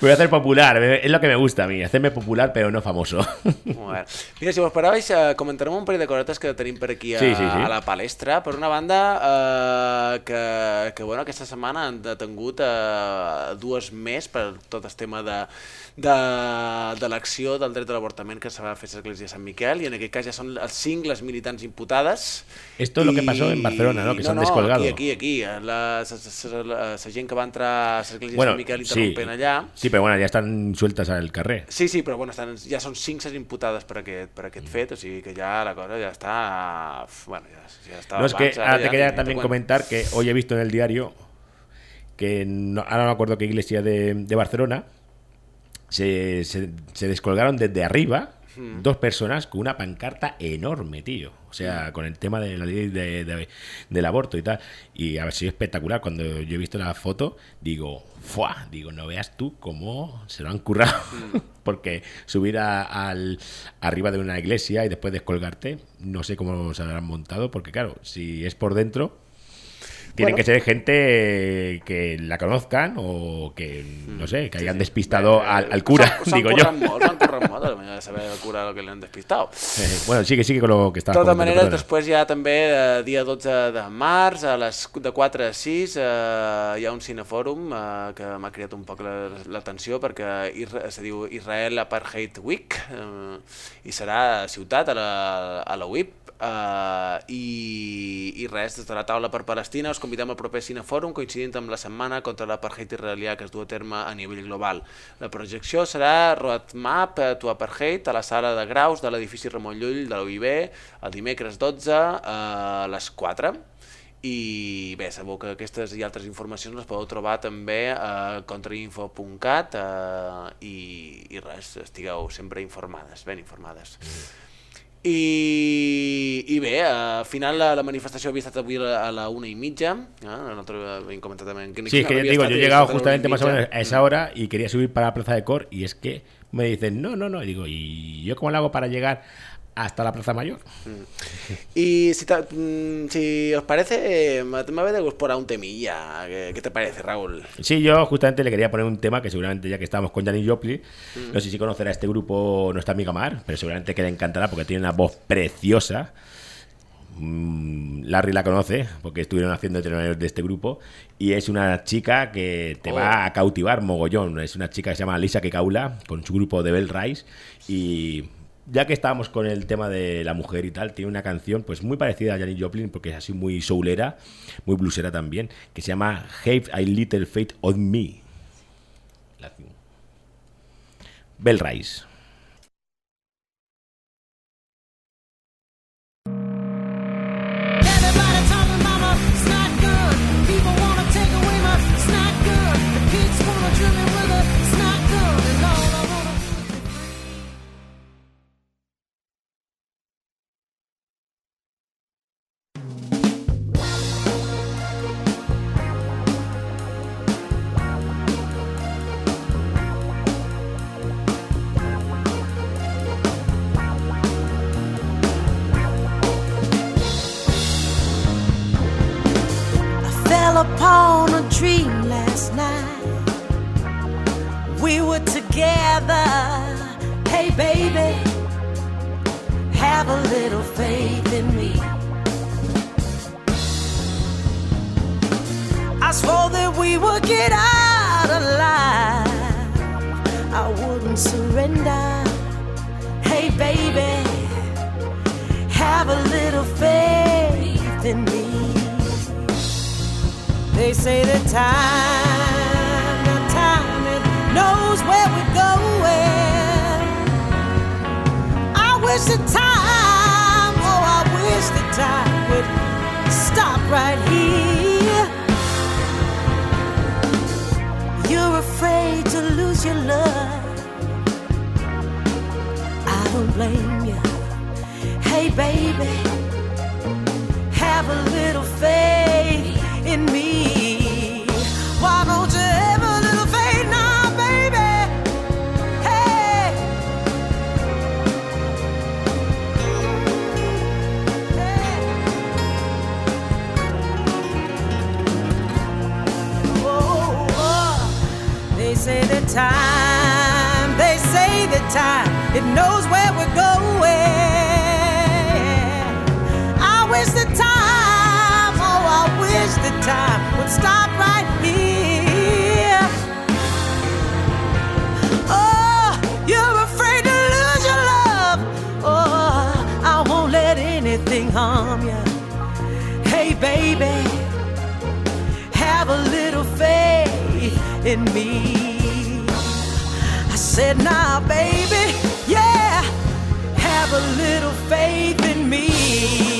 voy a hacer popular. Es lo que me gusta a mí, hacerme popular, pero no famoso. Bé. Mira, si vos esperàveu, eh, comentarem un parell de cosetes que tenim per aquí a, Sí, sí, sí. a la palestra. Per una banda, eh, que, que bueno, aquesta setmana han detengut eh, dues més per tot el tema de, de, de l'acció del dret de l'avortament que se va fer a l'Església de Sant Miquel i en aquest cas ja són els cinc les militants imputades. Esto es lo que pasó en Barcelona, ¿no? Que se han descolgado. Aquí, aquí, aquí. La, la, la, la, la gent que va entrar a l'Església Bueno, de Sant Miquel sí. interrompent allà Sí, pero bueno, ya están sueltas al carrer. Sí, sí, però bueno, estan, ja són 5 les imputades per aquest, per Mm. aquest fet, o sigui que ja la cosa ja està... Bueno, ja, ja està No, es que ara ahora te ja quería también comentar que hoy he visto en el diario que no- ahora no me acuerdo qué iglesia de, de Barcelona se, se- se descolgaron desde arriba Mm. dos personas con una pancarta enorme, tío. O Mm. sea, con el tema de la ley de- de- del aborto y tal. Y ha sido espectacular. Cuando yo he visto la foto, digo, ¡fuah! Digo, no veas tú cómo se lo han currado. Mm. Porque subir a- al, arriba de una iglesia y después descolgarte, no sé cómo se habrán montado. Porque claro, si es por dentro, tienen Bueno. que ser gente que la conozcan o que, no sé, que hayan despistado al, al cura, S'han- s'han digo yo. de manera de saber el cura el que l'han despistat. Eh, bueno, sigue, sigue con lo que De estaba totes comentando, maneres, perdona. després hi ha també eh, dia 12 de març, a les de 4 a 6, eh, hi ha un cinefòrum eh, que m'ha creat un poc la- l'atenció perquè Isra se diu Israel Apartheid Week eh, i serà a ciutat, a la, a la UIP, eh, i, i res, des de la taula per Palestina us convidem al proper cinefòrum coincidint amb la setmana contra l'apartheid israelià que es du a terme a nivell global. La projecció serà Roadmap eh, to Apartheid a la sala de graus de l'edifici Ramon Llull de l'UIB el dimecres 12 a les 4 i bé, sabeu que aquestes i altres informacions les podeu trobar també a contrainfo.cat eh, i, i res, estigueu sempre informades, ben informades. I, i bé, al final la, la manifestació havia estat avui a la, una i mitja, eh? comentat també que Sí, es que havia digo, yo he llegado justamente más o menos a esa hora y quería subir para la plaza de Cor y es que me dicen, no, no, no. Y digo, ¿y yo cómo lo hago para llegar hasta la plaza mayor? Y si, ta- mm, si os parece, eh, me voy a por a un temilla. ¿Qué, qué te parece, Raúl? Sí, yo justamente le quería poner un tema que seguramente ya que estábamos con Janis Joplin, Mm. no sé si conocerá este grupo nuestra amiga Mar, pero seguramente que le encantará porque tiene una voz preciosa. Mm, Larry la conoce porque estuvieron haciendo telenovelas de este grupo y es una chica que te Oh. va a cautivar mogollón. Es una chica que se llama Lisa Kekaula con su grupo de Bell Rise y ya que estábamos con el tema de la mujer y tal, tiene una canción pues muy parecida a Janis Joplin, porque es así muy soulera, muy bluesera también, que se llama Have a Little Faith on Me. Bell Rice. We would get out alive. I wouldn't surrender. Hey, baby, have a little faith in me. They say that time, that time, it knows where we're going. I wish the time, oh, I wish the time would stop right here. Your love. I don't blame you. Hey, baby have a little faith in me. Time, they say the time, it knows where we're going. I wish the time, oh, I wish the time would stop right here. Oh, you're afraid to lose your love. Oh, I won't let anything harm you. Hey, baby, have a little faith in me. Said, now, baby, yeah, have a little faith in me.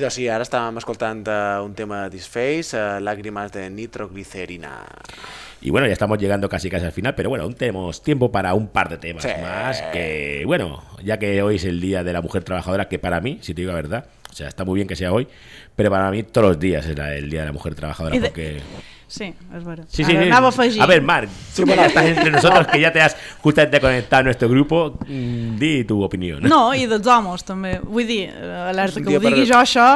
I doncs sí, ara estàvem escoltant uh, un tema de Disface, uh, Lágrimas de Nitroglicerina. Y bueno, ya estamos llegando casi casi al final, pero bueno, aún tenemos tiempo para un par de temas Sí. más. Que bueno, ya que hoy es el Día de la Mujer Trabajadora, que para mí, si te digo la verdad, o sea, está muy bien que sea hoy, pero para mí todos los días es el Día de la Mujer Trabajadora, porque... Sí, és vera. Sí, sí, Ara, sí. Anava a. A ver, Marc, tú que estás entre nosotros, que ya te has justamente conectado a nuestro grupo, mm, di tu opinión. No, i dels homes també. Vull dir, eh, alerta Un que ho digui per- jo això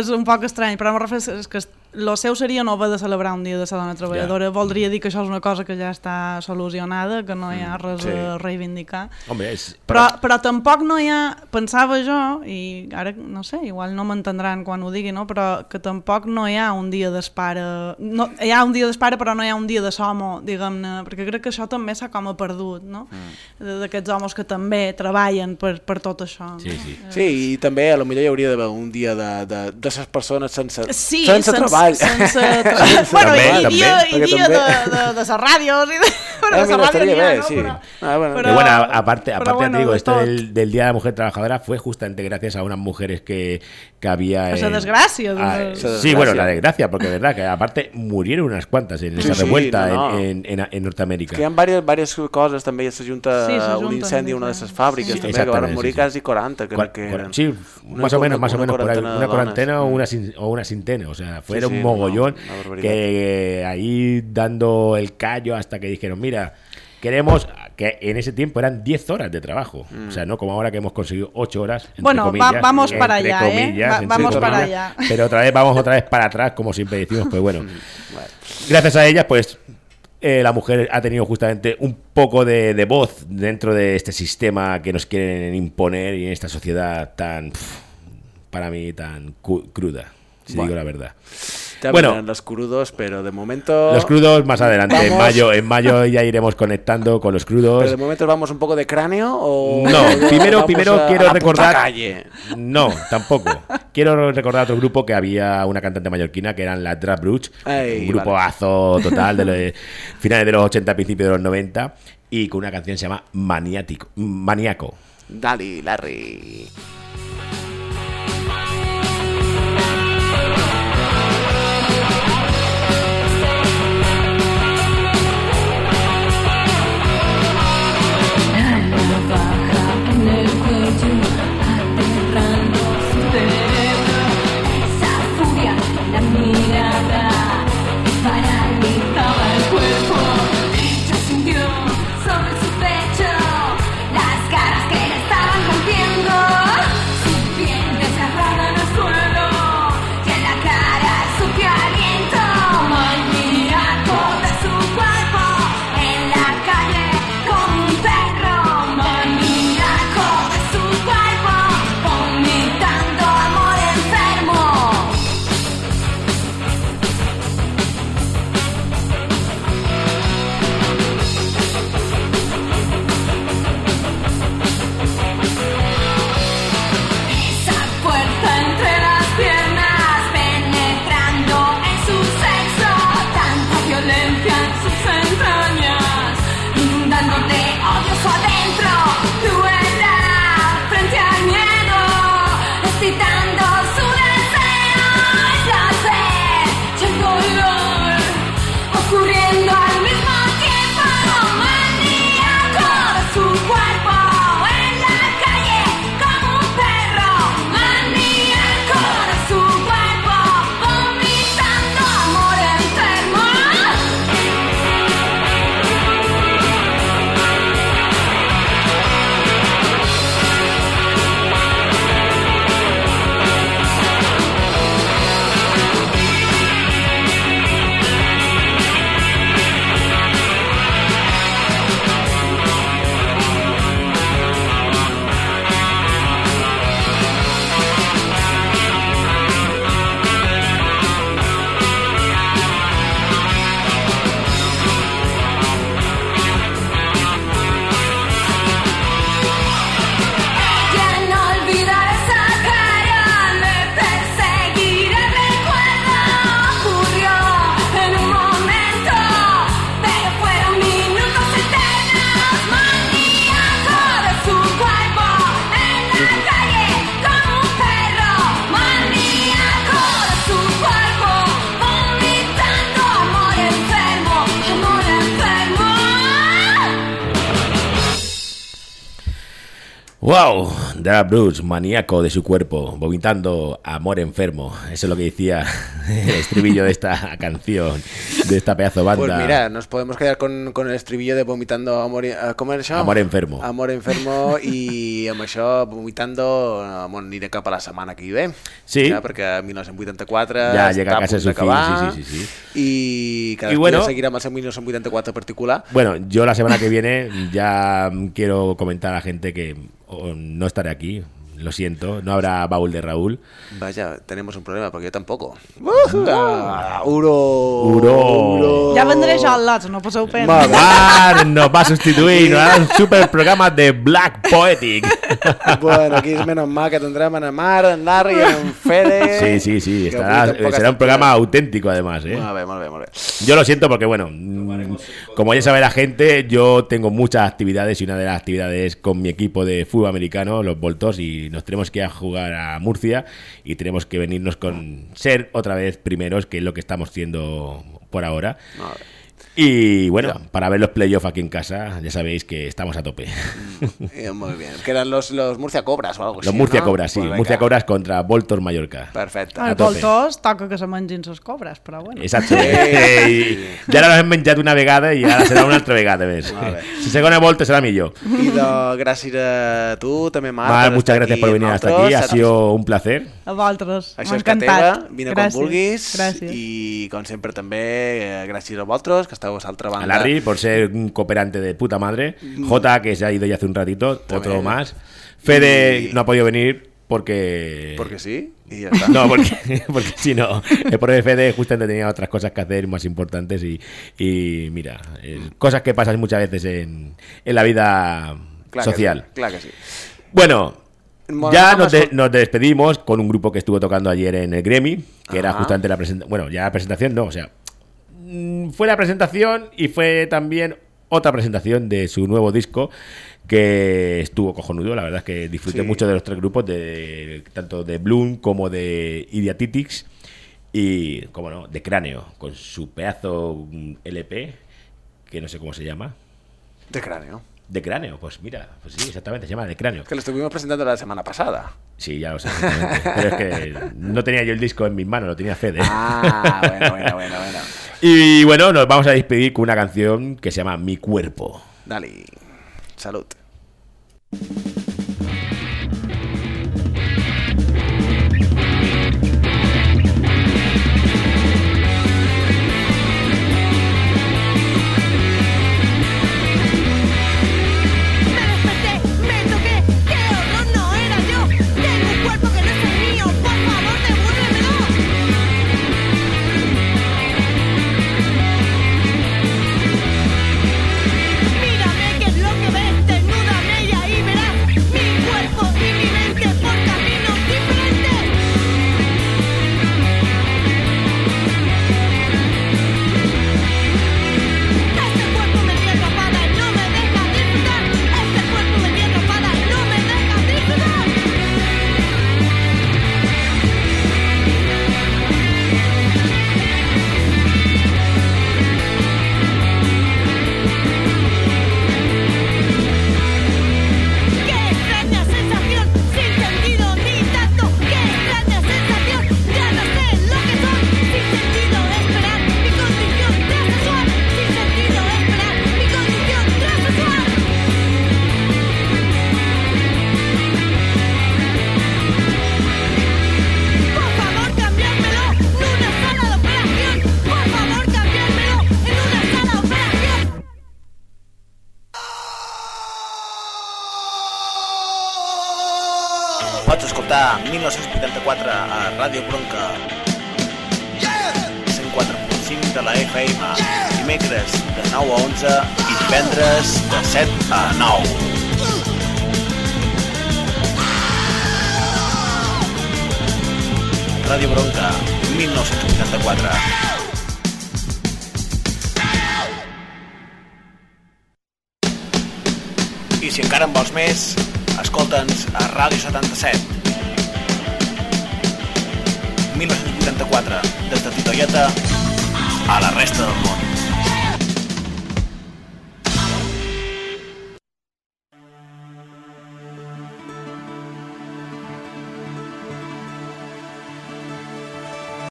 és un poc estrany, però em refereixo que el seu seria no haver de celebrar un dia de la dona treballadora. Voldria dir que això és una cosa que ja està solucionada, que no hi ha res sí. a reivindicar. Hombre, es... Però, però tampoc no hi ha, pensava jo, i ara no sé, igual no m'entendran quan ho digui, no? però que tampoc no hi ha un dia d'espara, no, hi ha un dia d'espara però no hi ha un dia de somo, diguem-ne, perquè crec que això també s'ha com a perdut, no? Mm. D'aquests homes que també treballen per, per tot això. Sí, sí. Sí, i també a lo millor hi hauria d'haver un dia de, de, de les persones sense, Sí, sense, treball. Sense tra... bueno, hi perquè dia també- de, de, de les ràdios i de... Bueno, Ah, de estaria n'hi ha, bé, no? sí. Però, Ah, bueno, Pero bueno, aparte, pero aparte bueno, te digo, esto del, del Día de la Mujer Trabajadora fue justamente gracias a unas mujeres que, que había... Esa en- desgracia, Ah, de- sí, desgracia. bueno, la desgracia, porque de verdad que aparte murieron unas cuantas en Sí, esa sí, revuelta no, no. En, en, en, en Norteamérica. Que hi ha diverses, diverses coses, també s'ajunta Sí, sí, un incendi a una de les fàbriques, Sí. també, que van morir sí, sí. quasi 40, crec Cua- que eren. Sí, Una- más o menos, una- más o menos por ahí, una dones. cuarentena o una, sin- o una cintena, o sea, fueron sí, un no, mogollón barbaridad. que ahí dando el callo hasta que dijeron, mira, queremos que en ese tiempo eran 10 horas de trabajo, Mm. o sea, no como ahora que hemos conseguido 8 horas. entre Bueno, va- comillas, vamos para allá, ¿eh? Va- vamos para comillas, allá. Pero otra vez vamos otra vez para atrás, como siempre decimos, pues bueno, Mm, gracias a ellas, pues eh, la mujer ha tenido justamente un poco de, de voz dentro de este sistema que nos quieren imponer y en esta sociedad tan, para mí, tan cu- cruda, si Bueno. digo la verdad. Ya Bueno, los crudos, pero de momento... los crudos más adelante, en mayo, en mayo ya iremos conectando con los crudos. Pero de momento vamos un poco de cráneo o... No, primero, primero a- quiero la recordar. calle? No, tampoco. quiero recordar otro grupo que había una cantante mallorquina que eran las Drap Ey, un grupoazo total de los finales de los 80, principios de los 90, y con una canción que se llama Maniático, Maníaco. Dale, Larry. Bruce, maníaco de su cuerpo, vomitando amor enfermo. Eso es lo que decía el estribillo de esta canción, de esta pedazo banda. Pues mira, nos podemos quedar con, con el estribillo de vomitando amor... eh, era això? Amor enfermo. Amor enfermo amb això vomitando bueno, aniré cap a la setmana que ve. Sí. Ja, perquè 1984 Ja està llega a a punt su d'acabar sí, sí, sí, sí. i que I bueno- seguirà amb el seu 1984 particular. Bueno, yo la semana que viene ya quiero comentar a la gente que no estaré aquí. Lo siento, no habrá baúl de Raúl. Vaya, tenemos un problema, porque yo tampoco. Ah, Uro! Uro. Ja vendré jo al lots, no poseu pena. Mar nos va a sustituir, nos hará un super programa de Black Poetic. Bueno, aquí es menos mal que tendremos en Mar, en Larry, en Fede... Sí, sí, sí, estará- será un programa auténtico además. ¿eh? Molt bé, molt bé, molt bé. Yo lo siento porque, bueno, mm, como ya sabe la gente, yo tengo muchas actividades y una de las actividades es con mi equipo de fútbol americano, los Voltos, y nos tenemos que ir a jugar a Murcia y tenemos que venirnos con ser otra vez primeros, que es lo que estamos haciendo por ahora. Y bueno, para ver los playoffs aquí en casa, ya sabéis que estamos a tope. Eh, muy bien. Que eran los, los Murcia Cobras o algo Los así, Murcia ¿no? Cobras, sí, Pues. Murcia Cobras contra Voltos Mallorca. Perfecte. Els tope. voltors toca que se mengin ses cobres, però bueno. Exacte. I ja ara l'hem menjat una vegada i ara serà una altra vegada més. Bé. Si segona volta serà millor. Y do, gracias a tú, también Mar. Mar, por muchas gracias por venir hasta aquí, ha sido un placer. A vosaltres, Això és que encantat. teva, vine Gràcies. quan vulguis Gràcies. i com sempre també eh, gràcies a vosaltres que esteu a l'altra A banda Larry por ser un cooperante de puta madre. J, que se ha ido ya hace un ratito, otro más. Fede no ha podido venir porque... porque sí y ya está No, porque, porque si no, el Fede justamente tenía otras cosas que hacer más importantes y, y mira, eh, cosas que pasan muchas veces en, en la vida que social. sí, clar que sí. Bueno, Bueno, ya nos, de- nos despedimos con un grupo que estuvo tocando ayer en el Gremi, que era Ajá. justamente la presentación. Bueno, ya la presentación no, o sea, mm, fue la presentación y fue también otra presentación de su nuevo disco que estuvo cojonudo. La verdad es que disfruté Sí. mucho de los tres grupos, de tanto de Bloom como de Idiatitics y, como no, de Cráneo, con su pedazo mm, LP, que no sé cómo se llama. de cráneo De cráneo, pues mira, pues sí, exactamente, se llama de cráneo. que lo estuvimos presentando la semana pasada Sí, ya lo sé. Pero es que no tenía yo el disco en mis manos, lo tenía Fede. ah bueno bueno bueno bueno Y bueno, nos vamos a despedir con una canción que se llama Mi cuerpo. dale salud a 11 i divendres de 7 a 9 Ràdio Bronca 1984 I si encara en vols més, escolta'ns a Ràdio 77. 1984, des de Titoieta a la resta del món.